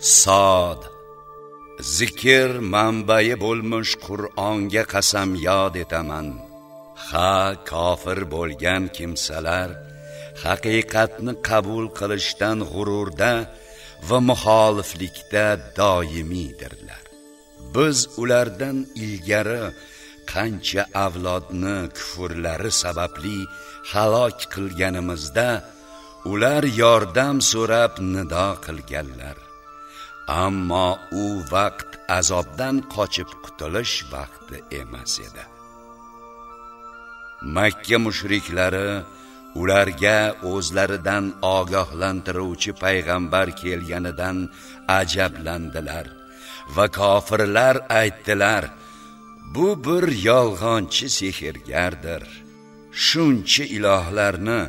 sod zikr manbai bo'lmish qur'onga qasam yod etaman. Ha kofir bo'lgan kimsalar haqiqatni qabul qilishdan g'ururda va muxoliflikda doimiydirlar biz ulardan ilgari qancha avlodni kufrlari sababli halok qilganimizda ular yordam so'rab nido qilganlar. Ammo u vaqt azobdan qochib qutulish vaqti emas edi. Makka mushriklari ularga o'zlaridan ogohlantiruvchi payg'ambar kelganidan ajablandilar. Va kofirlar aytdilar bu bir yolg'onchi sehrgardir. Shuncha ilohlarni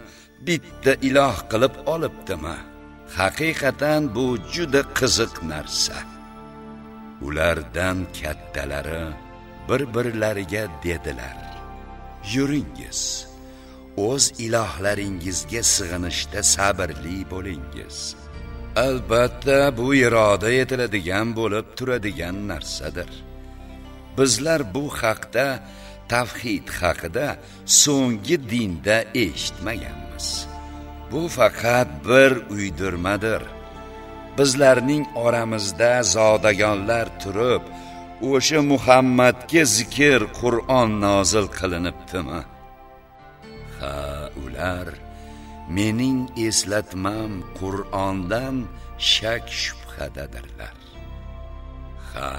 bitta iloh qilib olibdimi? Haqiqatan bu juda qiziq narsa. Ulardan kattalari bir birlariga dedilar yuringiz o'z ilohlaringizga sig'inishda sabrli bo'lingiz. Albatta bu iroda etiladigan bo'lib turadigan narsadir. Bizlar bu haqda tavhid haqida so'nggi dinda eshitmaganmiz. Bu faqat bir uydirmadir. Bizlarning oramizda zodagonlar turib o'sha muhammadga zikr qur'on nozil qilinibdimi? Ha ular mening eslatmam qur'ondan shak shubhadadirlar. Ha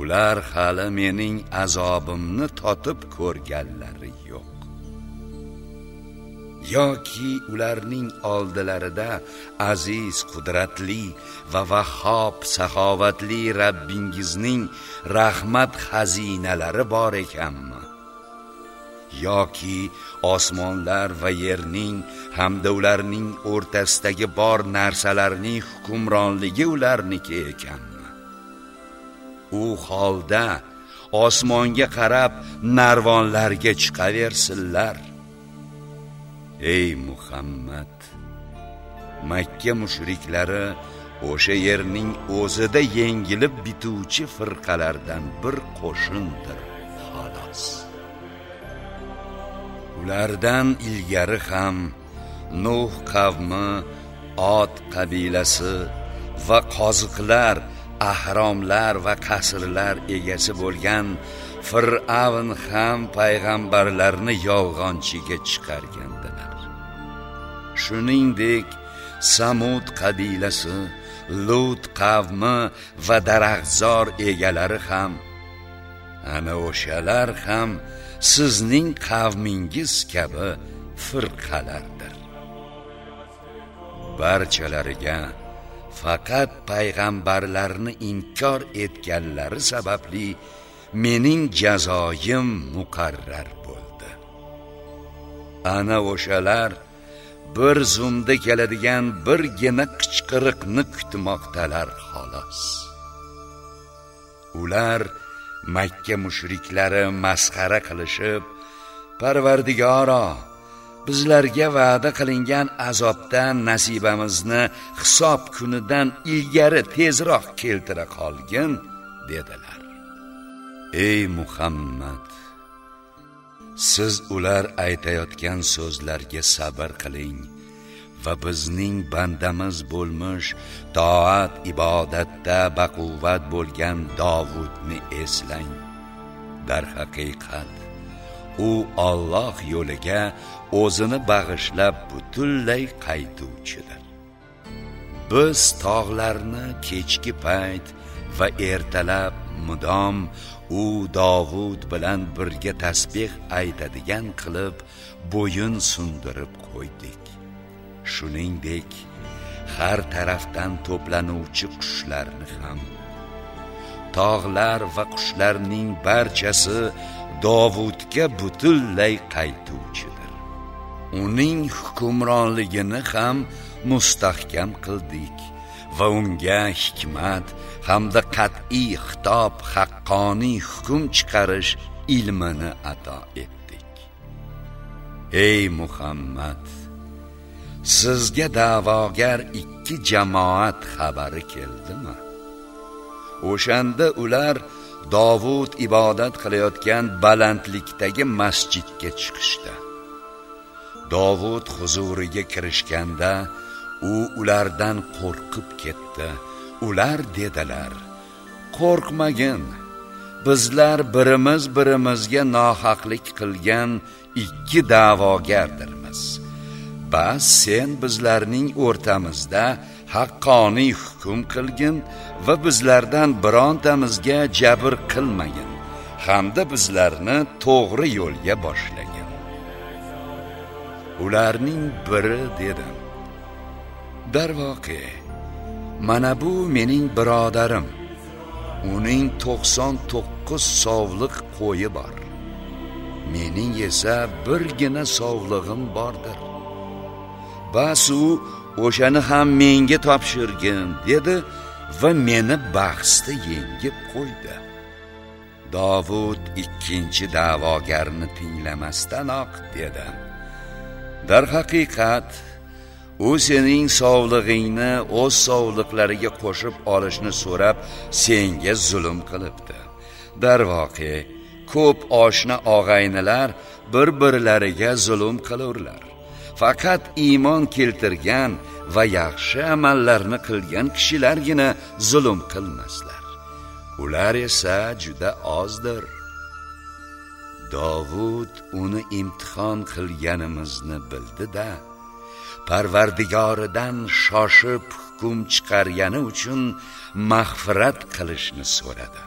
ular hali mening azobimni totib ko'rganlari yo'q. Yoki ularning oldilarida aziz qudratli va vahhob saxovatli Rabbingizning rahmat xazinalari bor ekanmi? Yoki osmonlar va yerning hamda ularning o'rtasidagi bor narsalarning hukmronligi ularniki ekanmi u holda osmonga qarab narvonlarga chiqaversinlar. Ey muhammad makka mushriklari o'sha yerning o'zida yengilib bituvchi firqalardan bir qo'shindir. Ulardan ilgari ham nuh qavmi ot qabilasi va qoziqlar ahromlar va qasrlar egasi bo'lgan fir'avn ham payg'ambarlarni yolg'onchiga chiqargandilar. Shuningdek samud qabilasi lut qavmi va daraxtzor egalari ham ana o'shalar ham sizning qavmingiz kabi firqalardir. Barchalariga faqat payg'ambarlarni inkor etganlari sababli mening jazoyim muqarrar bo'ldi. Ana o'shalar bir zumda keladigan birgina qichqiriqni kutmoqdalar xolos. Ular makka mushriklari masxara qilishib parvardigoro bizlarga va'da qilingan azobdan nasibamizni hisob kunidan ilgari tezroq keltira qolgin dedilar. Ey muhammad siz ular aytayotgan so'zlarga sabr qiling. Va bizning bandamiz bo'lmish toat ibodatda baquvvat bo'lgan Davudni eslang. Darhaqiqat u Alloh yo'liga o'zini bag'ishlab butunlay qaytuvchidir. Biz tog'larni kechki payt va ertalab mudom u Davud bilan birga tasbeh aytadigan qilib bo'yin sundirib qo'ydik. Shuningdek har tarafdan to'planuvchi qushlarni ham. Tog'lar va qushlarning barchasi Davudga butunlay qaytuvchidir. Uning hukmronligini ham mustahkam qildik va unga hikmat hamda qat'iy xitob haqqoniy hukm chiqarish ilmini ato etdik. Ey muhammad! Sizga da'vogar ikki jamoat xabari keldimi? O'shanda ular Davud ibodat qilayotgan balandlikdagi masjidga chiqishdi. Davud huzuriga kirishganda u ulardan qo'rqib ketdi. Ular dedilar qo'rqmagin bizlar birimiz birimizga nohaqlik qilgan ikki da'vogardirmiz. Bas sen bizlarning o'rtamizda haqqoniy hukm qilgin va bizlardan birontamizga jabr qilmagin hamda bizlarni to'g'ri yo'lga boshlagin. Ularning biri dedim darvoqe mana bu mening birodarim. Uning 99 sovliq qo'yi bor. Mening esa birgina sovlig'im bordir. Bas u o'shani ham menga topshirgin dedi va meni bahsda yengib qo'ydi. Davud ikkinchi da'vogarni tinglamasdanoq dedi. Darhaqiqat u sening sovlig'ingni o'z sovliqlariga qo'shib olishni so'rab senga zulm qilibdi. Darvoqe ko'p oshna og'aynilar bir birlariga zulm qilurlar. Faqat iymon keltirgan va yaxshi amallarni qilgan kishilargina zulm qilmaslar. Ular esa juda ozdir. Dovud uni imtihon qilganimizni bildida parvardigoridan shoshib hukm chiqargani uchun mag'firat qilishni so'radi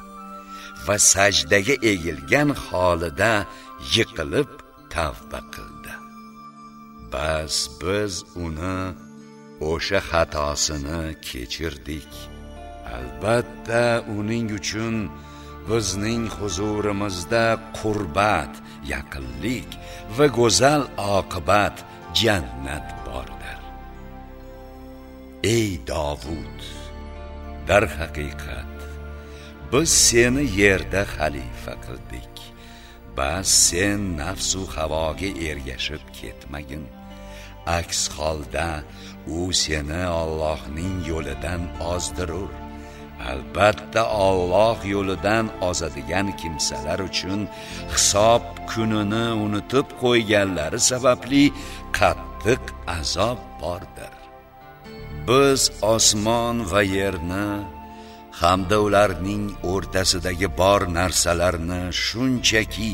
va sajdaga egilgan holida yiqilib tavba qildi. Bas biz uni o'sha xatosini kechirdik. Albatta uning uchun bizning huzurimizda qurbat yaqinlik va go'zal oqibat jannat bordir. Ey dovud darhaqiqat biz seni yerda xalifa qildik. Bas sen nafsu havoga ergashib ketmagin. Aks holda u seni Allohning yo'lidan ozdirur. Albatta Alloh yo'lidan ozadigan kimsalar uchun hisob kunini unutib qo'yganlari sababli qattiq azob bordir. Biz osmon va yerni hamda ularning o'rtasidagi bor narsalarni shunchaki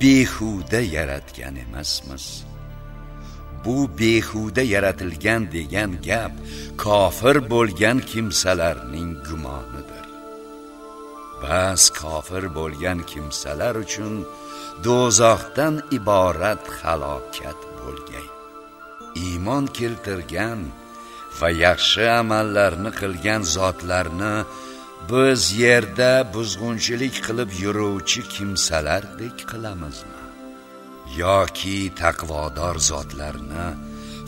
behuda yaratgan emasmiz. Bu behuda yaratilgan degan gap kofir bo'lgan kimsalarning gumonidir. Bas kofir bo'lgan kimsalar uchun do'zaxdan iborat halokat bo'lgay. Iymon keltirgan va yaxshi amallarni qilgan zotlarni biz yerda buzg'unchilik qilib yuruvchi kimsalardek qilamizmi? Yoki taqvodor zotlarni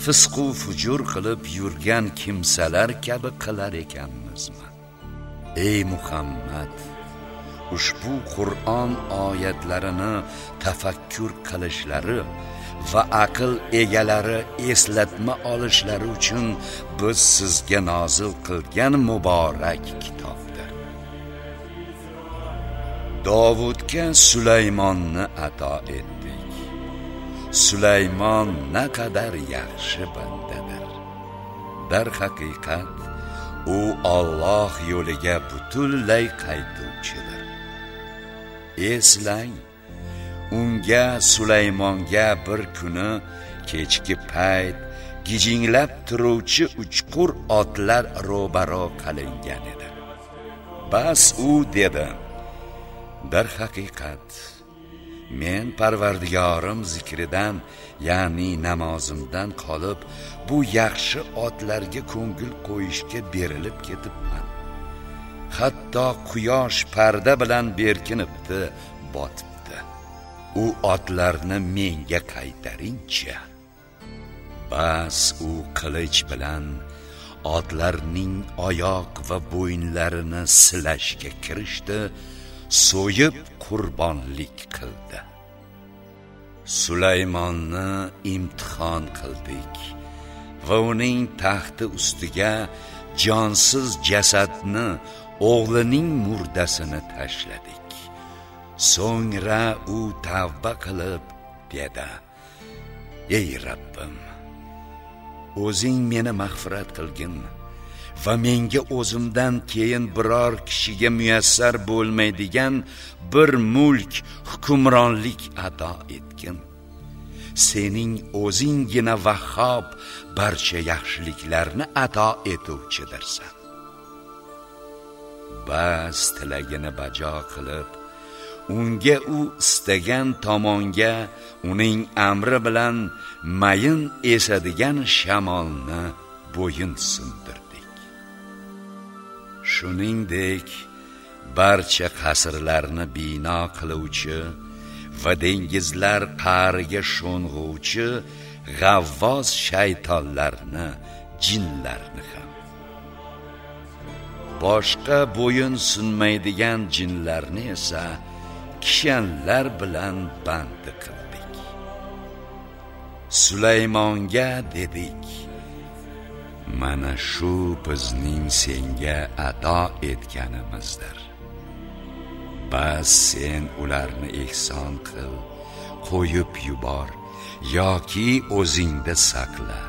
fisqu fujur qilib yurgan kimsalar kabi qilar ekanmizmi? Ey muhammad ushbu qur'on oyatlarini tafakkur qilishlari va aql egalari eslatma olishlari uchun biz sizga nozil qilgan muborak kitobdir. Dovudga Sulaymonni ato etdi Sulaymon naqadar yaxshi bandadir. Dar haqiqat u Alloh yo'liga butunlay qaytuvchidir eslang unga Sulaymonga bir kuni kechki payt gijinglab turuvchi uchqur otlar ro'baro qilingan edi. Bas u dedi dar haqiqat men parvardigorim zikridan ya'ni namozimdan qolib bu yaxshi otlarga ko'ngil qo'yishga berilib ketibman. Hatto quyosh parda bilan berkinibdi botibdi. U otlarni menga qaytaringchi. Bas u qilich bilan otlarning oyoq va bo'yinlarini silashga kirishdi. So'yib qurbonlik qildi. Sulaymonni imtihon qildik va uning taxti ustiga jonsiz jasadni o'g'lining murdasini tashladik. So'ngra u tavba qilib dedi ey rabbim o'zing meni mag'firat qilgin. Va menga o'zimdan keyin biror kishiga muyassar bo'lmaydigan bir mulk hukmronlik ato etgin. Sening o'zinggina vahhob barcha yaxshiliklarni ato etuvchidirsan. Bas tilagini bajo qilib unga u istagan tomonga uning amri bilan mayin esadigan shamolni bo'yin sindir. Shuningdek barcha qasrlarni bino qiluvchi va dengizlar qa'riga sho'ng'uvchi g'avvoz shaytonlarni jinlarni ham. Boshqa bo'yin sunmaydigan jinlarni esa kishanlar bilan bandi qildik. Sulaymonga dedik mana shu bizning senga ato etganimizdir. Bas sen ularni ehson qil qo'yib yubor yoki o'zingda saqla.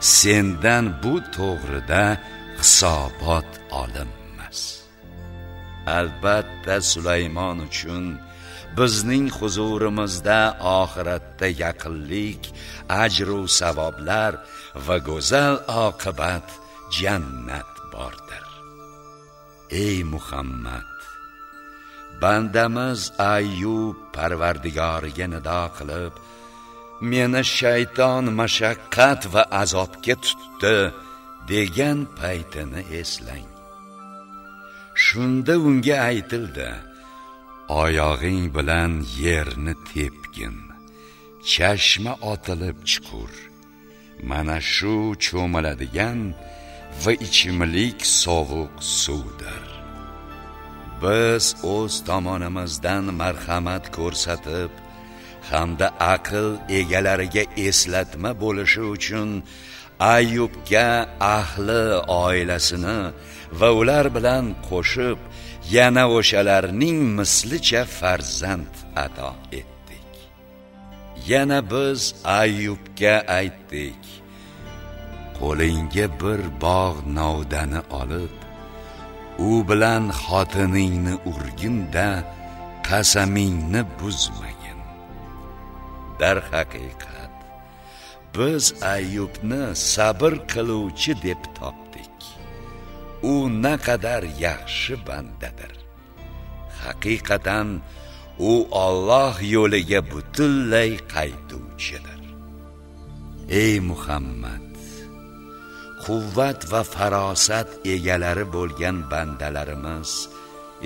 Sendan bu to'g'rida hisobot olinmas. Albatta sulaymon uchun bizning huzurimizda oxiratda yaqinlik ajru savoblar va go'zal oqibat jannat bordir. Ey muhammad bandamiz ayyub parvardigoriga nido qilib meni shayton mashaqqat va azobga tutdi degan paytini eslang. Shunda unga aytildi oyog'ing bilan yerni tepgin. Chashma otilib chiqur mana shu cho'miladigan va ichimlik sovuq suvdir. Biz o'z tomonimizdan marhamat ko'rsatib hamda aql egalariga eslatma bo'lishi uchun ayubga ahli oilasini va ular bilan qo'shib yana o'shalarning mislicha farzand ato etdik. Yana biz ayyubga aytdik qo'lingga bir bog' novdani olib u bilan xotiningni urginda qasamingni buzmagin. Darhaqiqat biz ayyubni sabr qiluvchi deb topdik. U naqadar yaxshi bandadir. Haqiqatan u Alloh yo'liga butunlay qaytuvchidir. Ey muhammad quvvat va farosat egalari bo'lgan bandalarimiz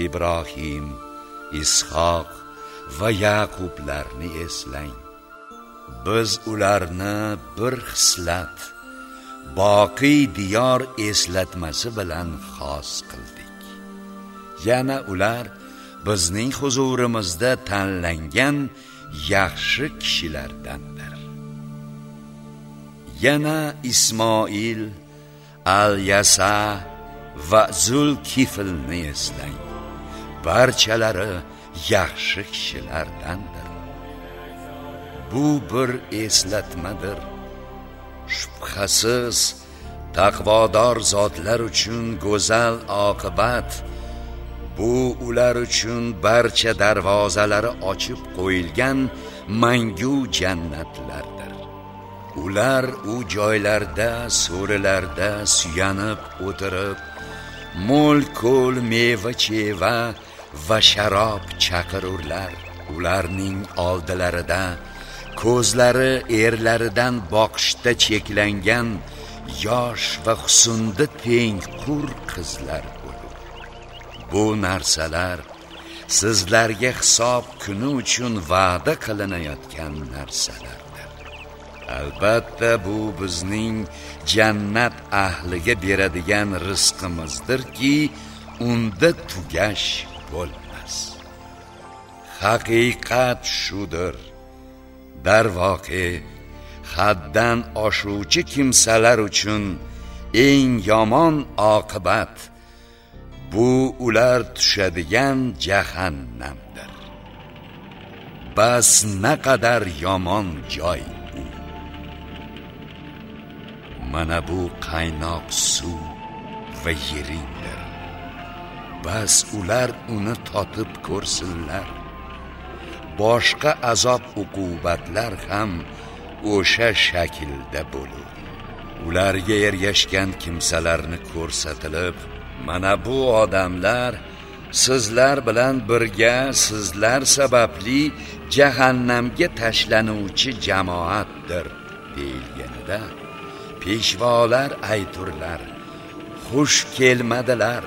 ibrohim ishoq va yaqublarni eslang. Biz ularni bir xislat boqiy diyor eslatmasi bilan xos qildik. Yana ular bizning huzurimizda tanlangan yaxshi kishilardandir. Yana ismoil al yasa va zulkiflni eslang. Barchalari yaxshi kishilardandir. Bu bir eslatmadir. Shubhasiz taqvodor zotlar uchun go'zal oqibat bu ular uchun barcha darvozalari ochib qo'yilgan mangu jannatlardir. Ular u joylarda so'rilarda suyanib o'tirib mo'l ko'l meva cheva va sharob chaqirurlar. Ularning oldilarida ko'zlari erlaridan boqishda cheklangan yosh va husnda teng qur qizlar bo'lur bu narsalar sizlarga hisob kuni uchun va'da qilinayotgan narsalardir. Albatta bu bizning jannat ahliga beradigan rizqimizdirki unda tugash bo'lmas. Haqiqat shudir. Darvoqe haddan oshuvchi kimsalar uchun eng yomon oqibat bu ular tushadigan jahannamdir. Bas naqadar yomon joy u. Mana bu qaynoq suv va yeringdir. Bas ular uni totib ko'rsinlar. Boshqa azob uqubatlar ham o'sha shaklda bo'lur. Ularga ergashgan kimsalarni ko'rsatilib mana bu odamlar sizlar bilan birga sizlar sababli jahannamga tashlanuvchi jamoatdir deyilganida peshvolar ayturlar xush kelmadilar.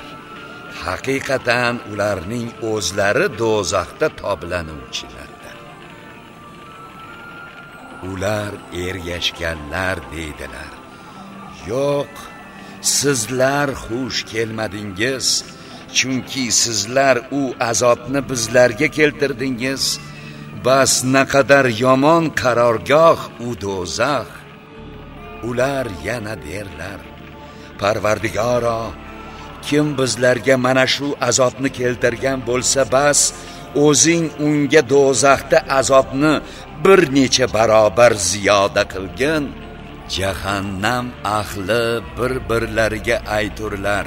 Haqiqatan ularning o'zlari do'zaxda toblanuvchilardir ular ergashganlar deydilar. Yo'q sizlar xush kelmadingiz chunki sizlar u azobni bizlarga keltirdingiz. Bas naqadar yomon qarorgoh u do'zax. Ular yana derlar parvardigoro kim bizlarga mana shu azobni keltirgan bo'lsa bas o'zing unga do'zaxda azobni bir necha barobar ziyoda qilgin. Jahannam ahli bir birlariga ayturlar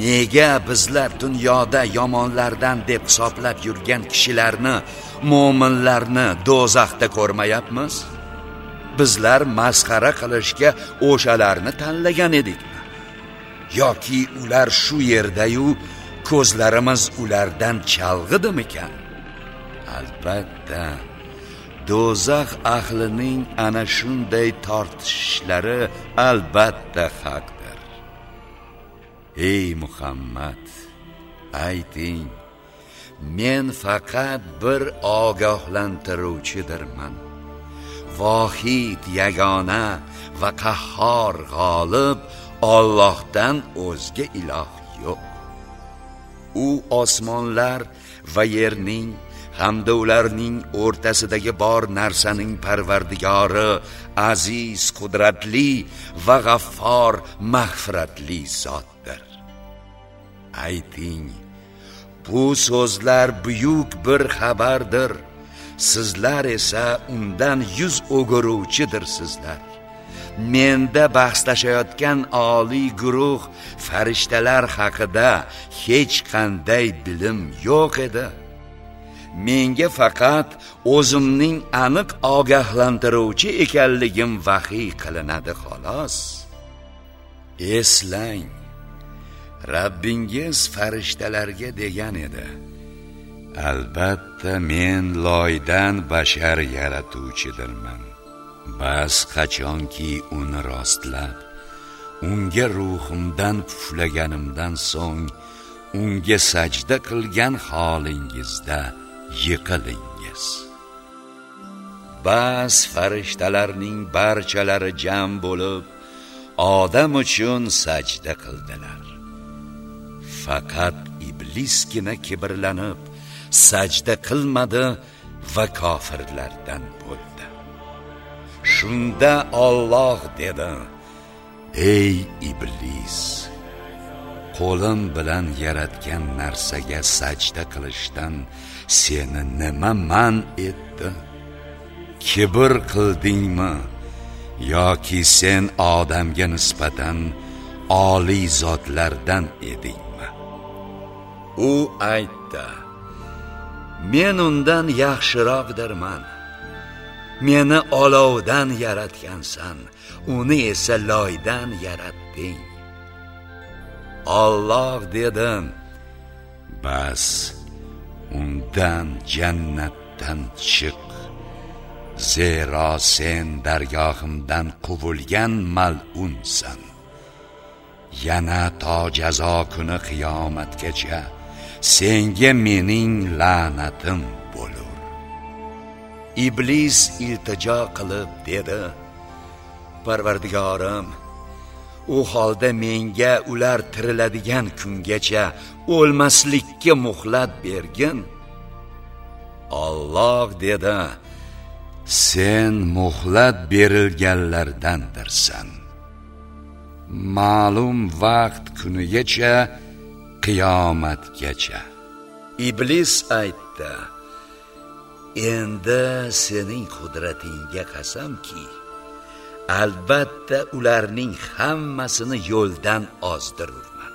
nega bizlar dunyoda yomonlardan deb hisoblab yurgan kishilarni mo'minlarni do'zaxda ko'rmayapmiz? Bizlar masxara qilishga o'shalarni tanlagan edik. Yoki ular shu yerdayu ko'zlarimiz ulardan chalg'idimikan? Albatta. Do'zax ahlining ana shunday tortishishlari albatta haqdir. Ey muhammad ayting men faqat bir ogohlantiruvchidirman. Vohid yagona va qahhor g'olib Allohdan o'zga iloh yo'q. U osmonlar va yerning hamda ularning o'rtasidagi bor narsaning parvardigori aziz qudratli va g'affor mag'firatli zotdir. Ayting bu so'zlar buyuk bir xabardir. Sizlar esa undan yuz o'giruvchidirsizlar menda bahslashayotgan oliy guruh farishtalar haqida hech qanday bilim yo'q edi. Menga faqat o'zimning aniq ogohlantiruvchi ekanligim vahiy qilinadi xolos. Eslang. Rabbingiz farishtalarga degan edi. Albatta men loydan bashar yaratuvchidirman. Bas qachonki uni rostlab unga ruhimdan puflaganimdan so'ng unga sajda qilgan holingizda yiqilingiz. Bas farishtalarning barchalari jam bo'lib odam uchun sajda qildilar. Faqat iblisgina kibrlanib sajda qilmadi va kofirlardan bo'ldi. Shunda Alloh dedi ey iblis qo'lim bilan yaratgan narsaga sajda qilishdan seni nima man etdi? Kibr qildingmi? Yoki sen odamga nisbatan oliy zotlardan edingmi? U aytdi men undan yaxshiroqdirman. Meni olovdan yaratgansan uni esa loydan yaratding Alloh dedim bas undan jannatdan chiq. Zero sen dargohimdan quvilgan mal'unsan. Yana to jazo kuni qiyomatgacha senga mening la'natim iblis iltijo qilib dedi parvardigorim u holda menga ular tiriladigan kungacha o'lmaslikka muhlat bergin. Alloh dedi sen muhlat berilganlardandirsan. Ma'lum vaqt kunigacha qiyomatgacha. Iblis aytdi endi sening qudratingga qasamki albatta ularning hammasini yo'ldan ozdirurman.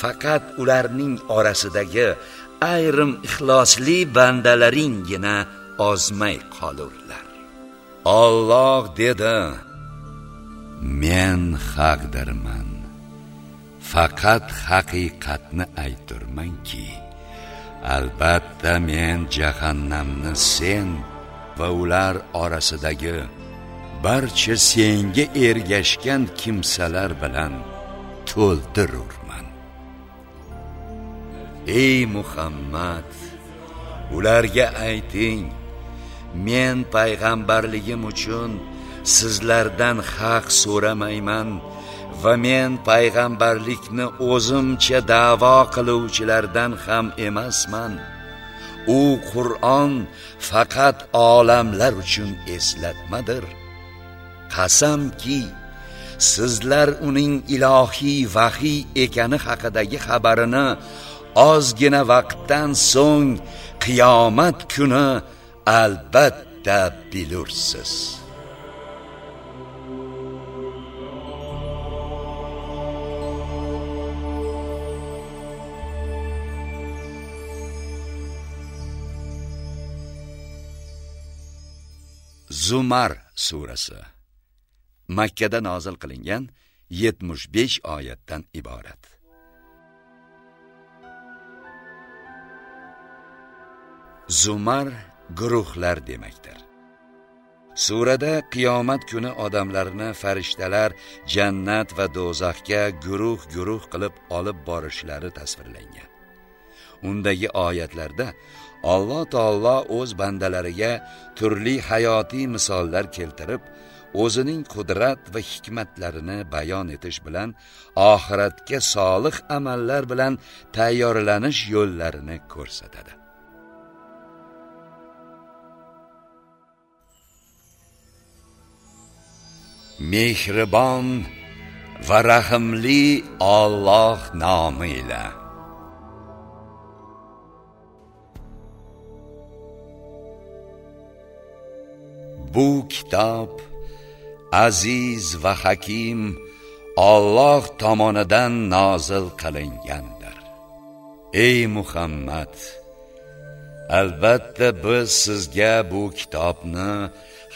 Faqat ularning orasidagi ayrim ixlosli bandalaringgina ozmay qolurlar. Alloh dedi men haqdirman. Faqat haqiqatni ayturmanki albatta men jahannamni sen va ular orasidagi barcha senga ergashgan kimsalar bilan to'ldirurman. Ey muhammad ularga ayting men payg'ambarligim uchun sizlardan haq so'ramayman. Va men payg'ambarlikni o'zimcha da'vo qiluvchilardan ham emasman. U qur'on faqat olamlar uchun eslatmadir. Qasamki sizlar uning ilohiy vahiy ekani haqidagi xabarini ozgina vaqtdan so'ng qiyomat kuni albatta bilursiz. Zumar surasi. Makkada nozil qilingan 75 oyatdan iborat. Zumar guruhlar demakdir. Surada qiyomat kuni odamlarni farishtalar jannat va do'zaxga guruh guruh qilib olib borishlari tasvirlangan. Undagi oyatlarda alloh taolo o'z bandalariga turli hayotiy misollar keltirib o'zining qudrat va hikmatlarini bayon etish bilan oxiratga solih amallar bilan tayyorlanish yo'llarini ko'rsatadi. Mehribon va rahimli Alloh nomi bilan bu kitob aziz va hakim Alloh tomonidan nozil qilingandir. Ey muhammad albatta biz sizga bu kitobni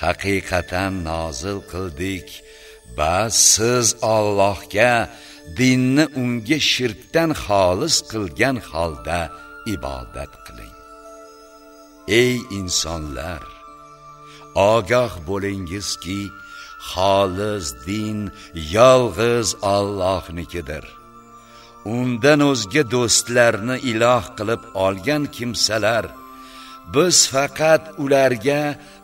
haqiqatan nozil qildik va siz Allohga dinni unga shirkdan xolis qilgan holda ibodat qiling. Ey insonlar ogoh bo'lingizki xolis din yolg'iz Allohnikidir. Undan o'zga do'stlarni iloh qilib olgan kimsalar biz faqat ularga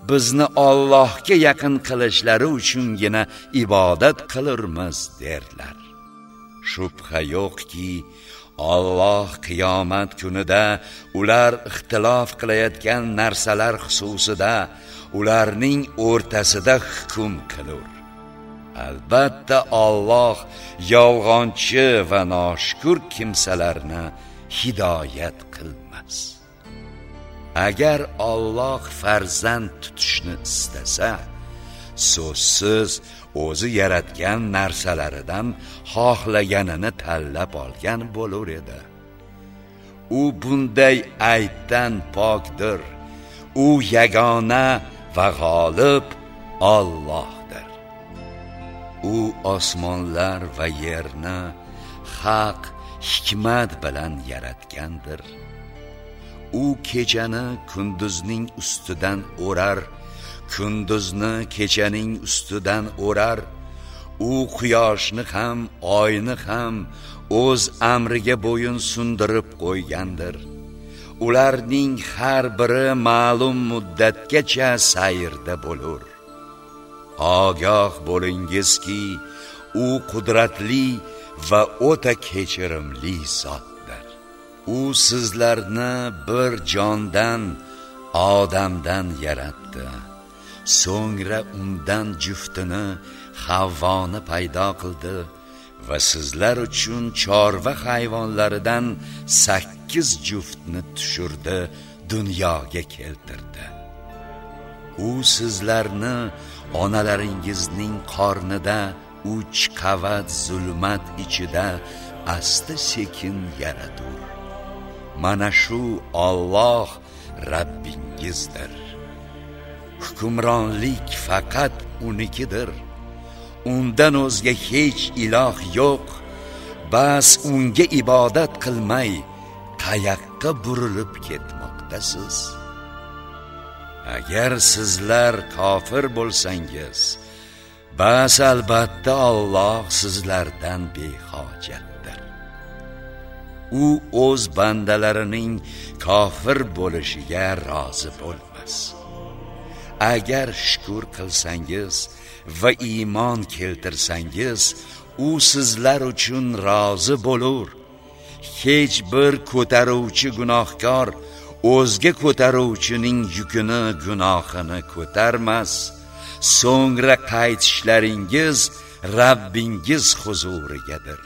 bizni Allohga yaqin qilishlari uchungina ibodat qilirmiz derlar. Shubha yo'qki Alloh qiyomat kunida ular ixtilof qilayotgan narsalar xususida ularning o'rtasida hukm qilur. Albatta Alloh yolg'onchi va noshukur kimsalarni hidoyat qilmas. Agar Alloh farzand tutishni istasa so'zsiz o'zi yaratgan narsalaridan xohlaganini tanlab olgan bo'lar edi. U bunday aytdan pokdir. U yagona va g'olib Allohdir. U osmonlar va yerni haq hikmat bilan yaratgandir. U kechani kunduzning ustidan o'rar kunduzni kechaning ustidan o'rar. U quyoshni ham oyni ham o'z amriga bo'yin sundirib qo'ygandir. Ularning har biri ma'lum muddatgacha sayrda bo'lur. Ogoh bo'lingizki u qudratli va o'ta kechirimli zotdir. U sizlarni bir jondan odamdan yaratdi. So'ngra undan juftini havvoni paydo qildi. Va sizlar uchun chorva hayvonlaridan 8 juftni tushirdi dunyoga keltirdi. U sizlarni onalaringizning qornida uch qavat zulmat ichida asta sekin yaratur. Mana shu Alloh Rabbingizdir. Hukmronlik faqat unikidir. Undan o'zga hech iloh yo'q. Bas unga ibodat qilmay qayoqqa burilib ketmoqdasiz. Agar sizlar kofir bo'lsangiz bas albatta Alloh sizlardan behojatdir. U o'z bandalarining kofir bo'lishiga rozi bo'lmas. Agar shukr qilsangiz va iymon keltirsangiz u sizlar uchun rozi bo'lur. Hech bir ko'taruvchi gunohkor o'zga ko'taruvchining yukini gunohini ko'tarmas. So'ngra qaytishlaringiz Rabbingiz huzurigadir.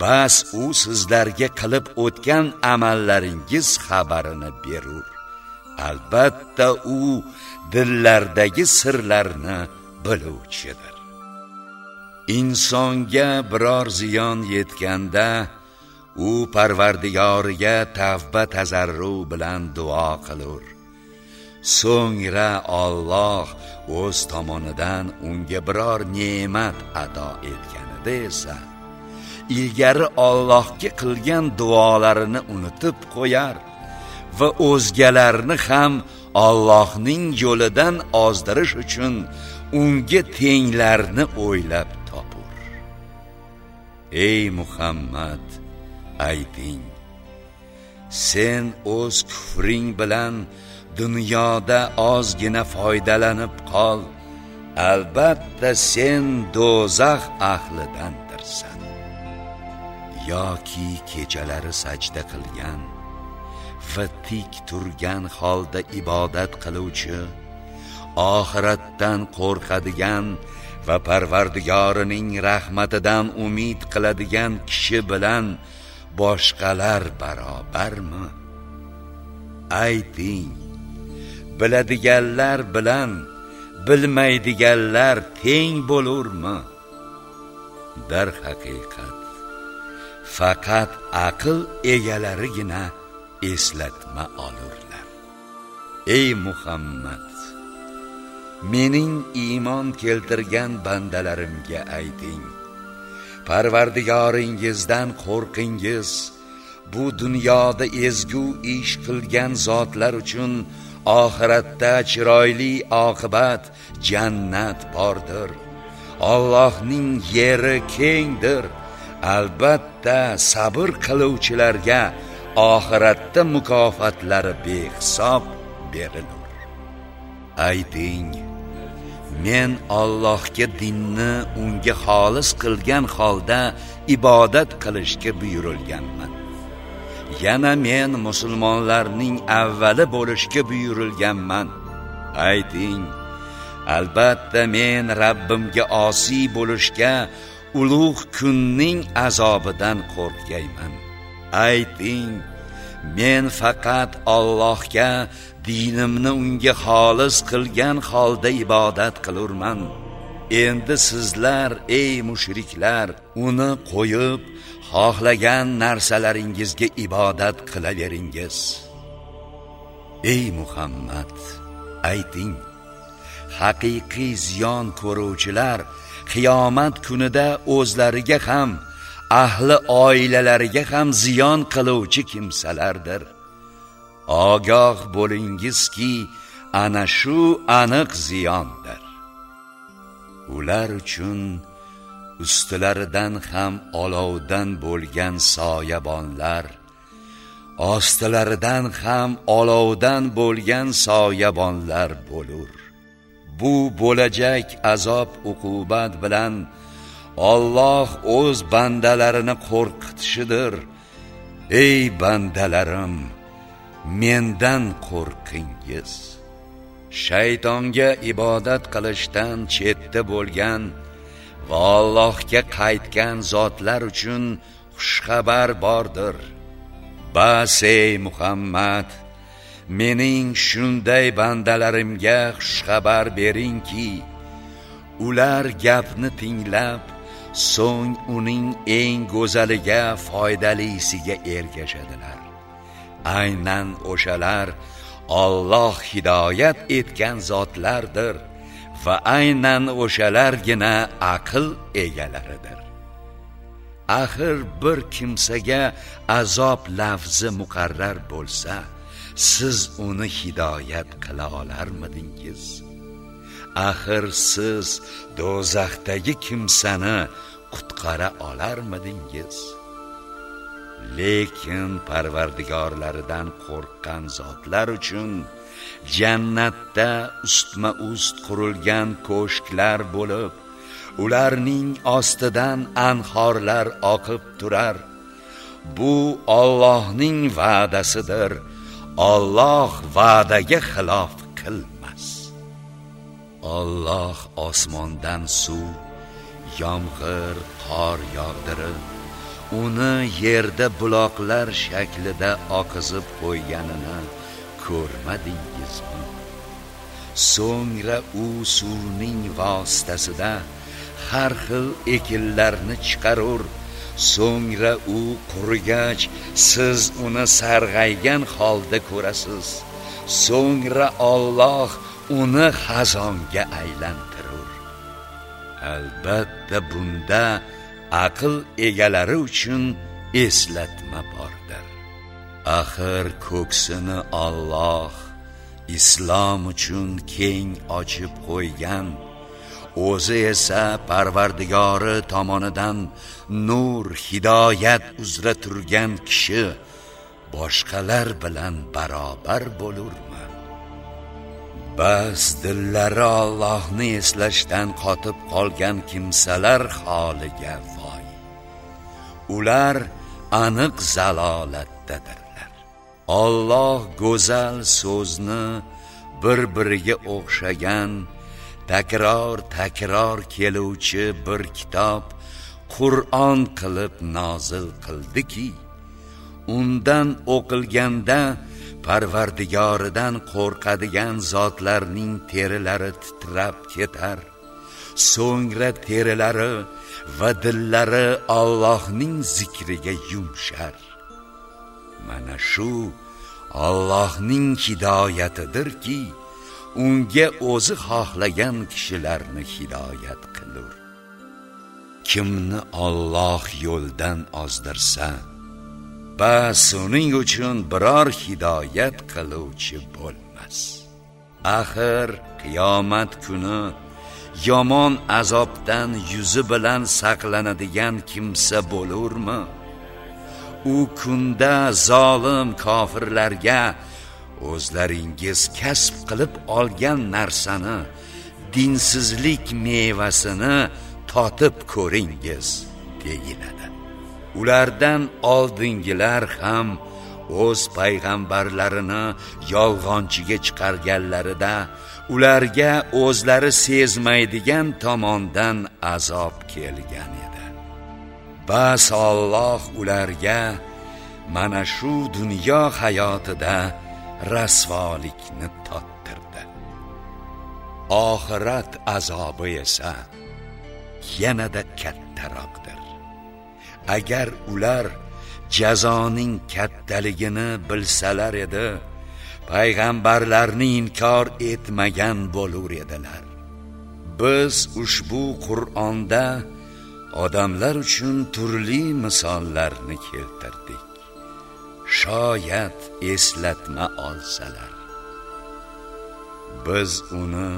Bas u sizlarga qilib o'tgan amallaringiz xabarini berur. Albatta u dillardagi sirlarni biluvchidir. Insonga biror ziyon yetganda u parvardigoriga tavba tazarru bilan duo qilur. So'ngra Alloh o'z tomonidan unga biror ne'mat ato etganida esa ilgari Allohga qilgan duolarini unutib qo'yar va o'zgalarni ham Allohning yo'lidan ozdirish uchun unga tenglarni o'ylab topur. Ey muhammad ayting sen o'z kufring bilan dunyoda ozgina foydalanib qol. Albatta sen do'zax ahlidandirsan. Yoki kechalari sajda qilgan va tik turgan holda ibodat qiluvchi oxiratdan qo'rqadigan va parvardigorining rahmatidan umid qiladigan kishi bilan boshqalar barobarmi? Ayting biladiganlar bilan bilmaydiganlar teng bo'lurmi? Dar haqiqat faqat aql egalarigina eslatma olurlar. Ey muhammad! Mening iymon keltirgan bandalarimga ayting. Parvardigoringizdan qo'rqingiz. Bu dunyoda ezgu ish qilgan zotlar uchun oxiratda chiroyli oqibat jannat bordir. Allohning yeri kengdir. Albatta sabr qiluvchilarga oxiratda mukofotlari behisob berilur ayting. Men Allohga dinni unga xolis qilgan holda ibodat qilishga buyurilganman. Yana men musulmonlarning avvali bo'lishga buyurilganman. Ayting albatta men Rabbimga osiy bo'lishga ulug' kunning azobidan qo'rqayman ayting men faqat Allohga dinimni unga xolis qilgan holda ibodat qilurman. Endi sizlar ey mushriklar uni qo'yib xohlagan narsalaringizga ibodat qilaveringiz. Ey muhammad ayting haqiqiy ziyon ko'ruvchilar qiyomat kunida o'zlariga ham ahli oilalariga ham ziyon qiluvchi kimsalardir. Ogoh bo'lingizki ana shu aniq ziyondir. Ular uchun ustilaridan ham olovdan bo'lgan soyabonlar ostilaridan ham olovdan bo'lgan soyabonlar bo'lur. Bu bo'lajak azob uqubat bilan Alloh o'z bandalarini qo'rqitishidir ey bandalarim! Mendan qo'rqingiz. Shaytonga ibodat qilishdan chetda bo'lgan va Allohga qaytgan zotlar uchun xushxabar bordir. Bas ey muhammad mening shunday bandalarimga xushxabar beringki. Ular gapni tinglab so'ng uning eng go'zaliga foydalisiga ergashadilar. Aynan o'shalar Alloh hidoyat etgan zotlardir va aynan o'shalargina aql egalaridir. Axir bir kimsaga azob lafzi muqarrar bo'lsa siz uni hidoyat qila olarmidingiz? Axir siz do'zaxdagi kimsani qutqara olarmidingiz? Lekin parvardigorlaridan qo'rqqan zotlar uchun jannatda ustma ust qurilgan ko'shklar bo'lib ularning ostidan anhorlar oqib turar. Bu Allohning va'dasidir. Alloh va'daga xilof qilmas. Alloh osmondan suv yomg'ir qor yog'dirib uni yerda buloqlar shaklida oqizib qo'yganini ko'rmadingizmi? So'ngra u suvning vositasida har xil ekinlarni chiqarur. So'ngra u qurigach siz uni sarg'aygan holda ko'rasiz. So'ngra Alloh uni xazonga aylantirur. Albatta bunda aql egalari uchun eslatma bordir. Axir ko'ksini Alloh islom uchun keng ochib qo'ygan o'zi esa parvardigori tomonidan nur hidoyat uzra turgan kishi boshqalar bilan barobar bo'lurmi? Bas dillari Allohni eslashdan qotib qolgan kimsalar holiga ular aniq zalolatdadirlar. Alloh go'zal so'zni bir-biriga o'xshagan takror takror keluvchi bir kitob Qur'on qilib nozil qildiki undan o'qilganda parvardigoridan qo'rqadigan zotlarning terilari titrab ketar. So'ngra terilari va dillari Allohning zikriga yumshar. Mana shu Allohning hidoyatidirki unga o'zi xohlagan kishilarni hidoyat qilur. Kimni Alloh yo'ldan ozdirsa bas uning uchun biror hidoyat qiluvchi bo'lmas. Axir qiyomat kuni yomon azobdan yuzi bilan saqlanadigan kimsa bo'lurmi? U kunda zolim kofirlarga o'zlaringiz kasb qilib olgan narsani dinsizlik mevasini totib ko'ringiz deyiladi. Ulardan oldingilar ham o'z payg'ambarlarini yolg'onchiga chiqarganlarida ularga o'zlari sezmaydigan tomondan azob kelgan edi. Bas Alloh ularga mana shu dunyo hayotida rasvolikni tottirdi. Oxirat azobi esa yanada kattaroqdir. Agar ular jazoning kattaligini bilsalar edi payg'ambarlarni inkor etmagan bo'lur edilar. Biz ushbu qur'onda odamlar uchun turli misollarni keltirdik. Shoyat eslatma olsalar. Biz uni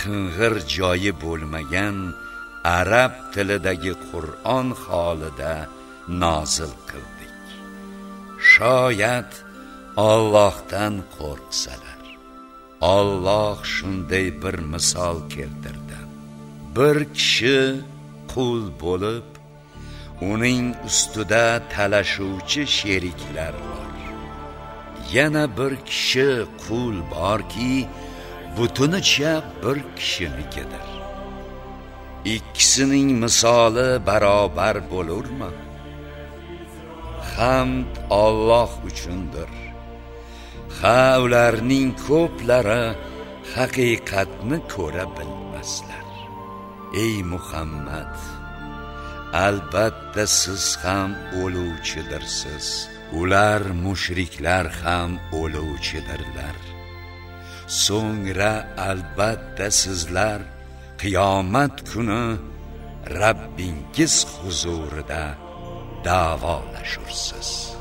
qing'ir joyi bo'lmagan arab tilidagi qur'on holida nozil qildik. Shoyat Allohdan qo'rqsalar. Alloh shunday bir misol keltirdi. Bir kishi qul bo'lib uning ustida talashuvchi sheriklar bor. Yana bir kishi qul borki butunicha bir kishinikidir. Ikkisining misoli barobar bo'lurmi? Hamd Alloh uchundir. Ha ularning ko'plari haqiqatni ko'ra bilmaslar. Ey muhammad albatta siz ham o'luvchidirsiz ular mushriklar ham o'luvchidirlar so'ngra albatta sizlar qiyomat kuni Rabbingiz huzurida davolashursiz.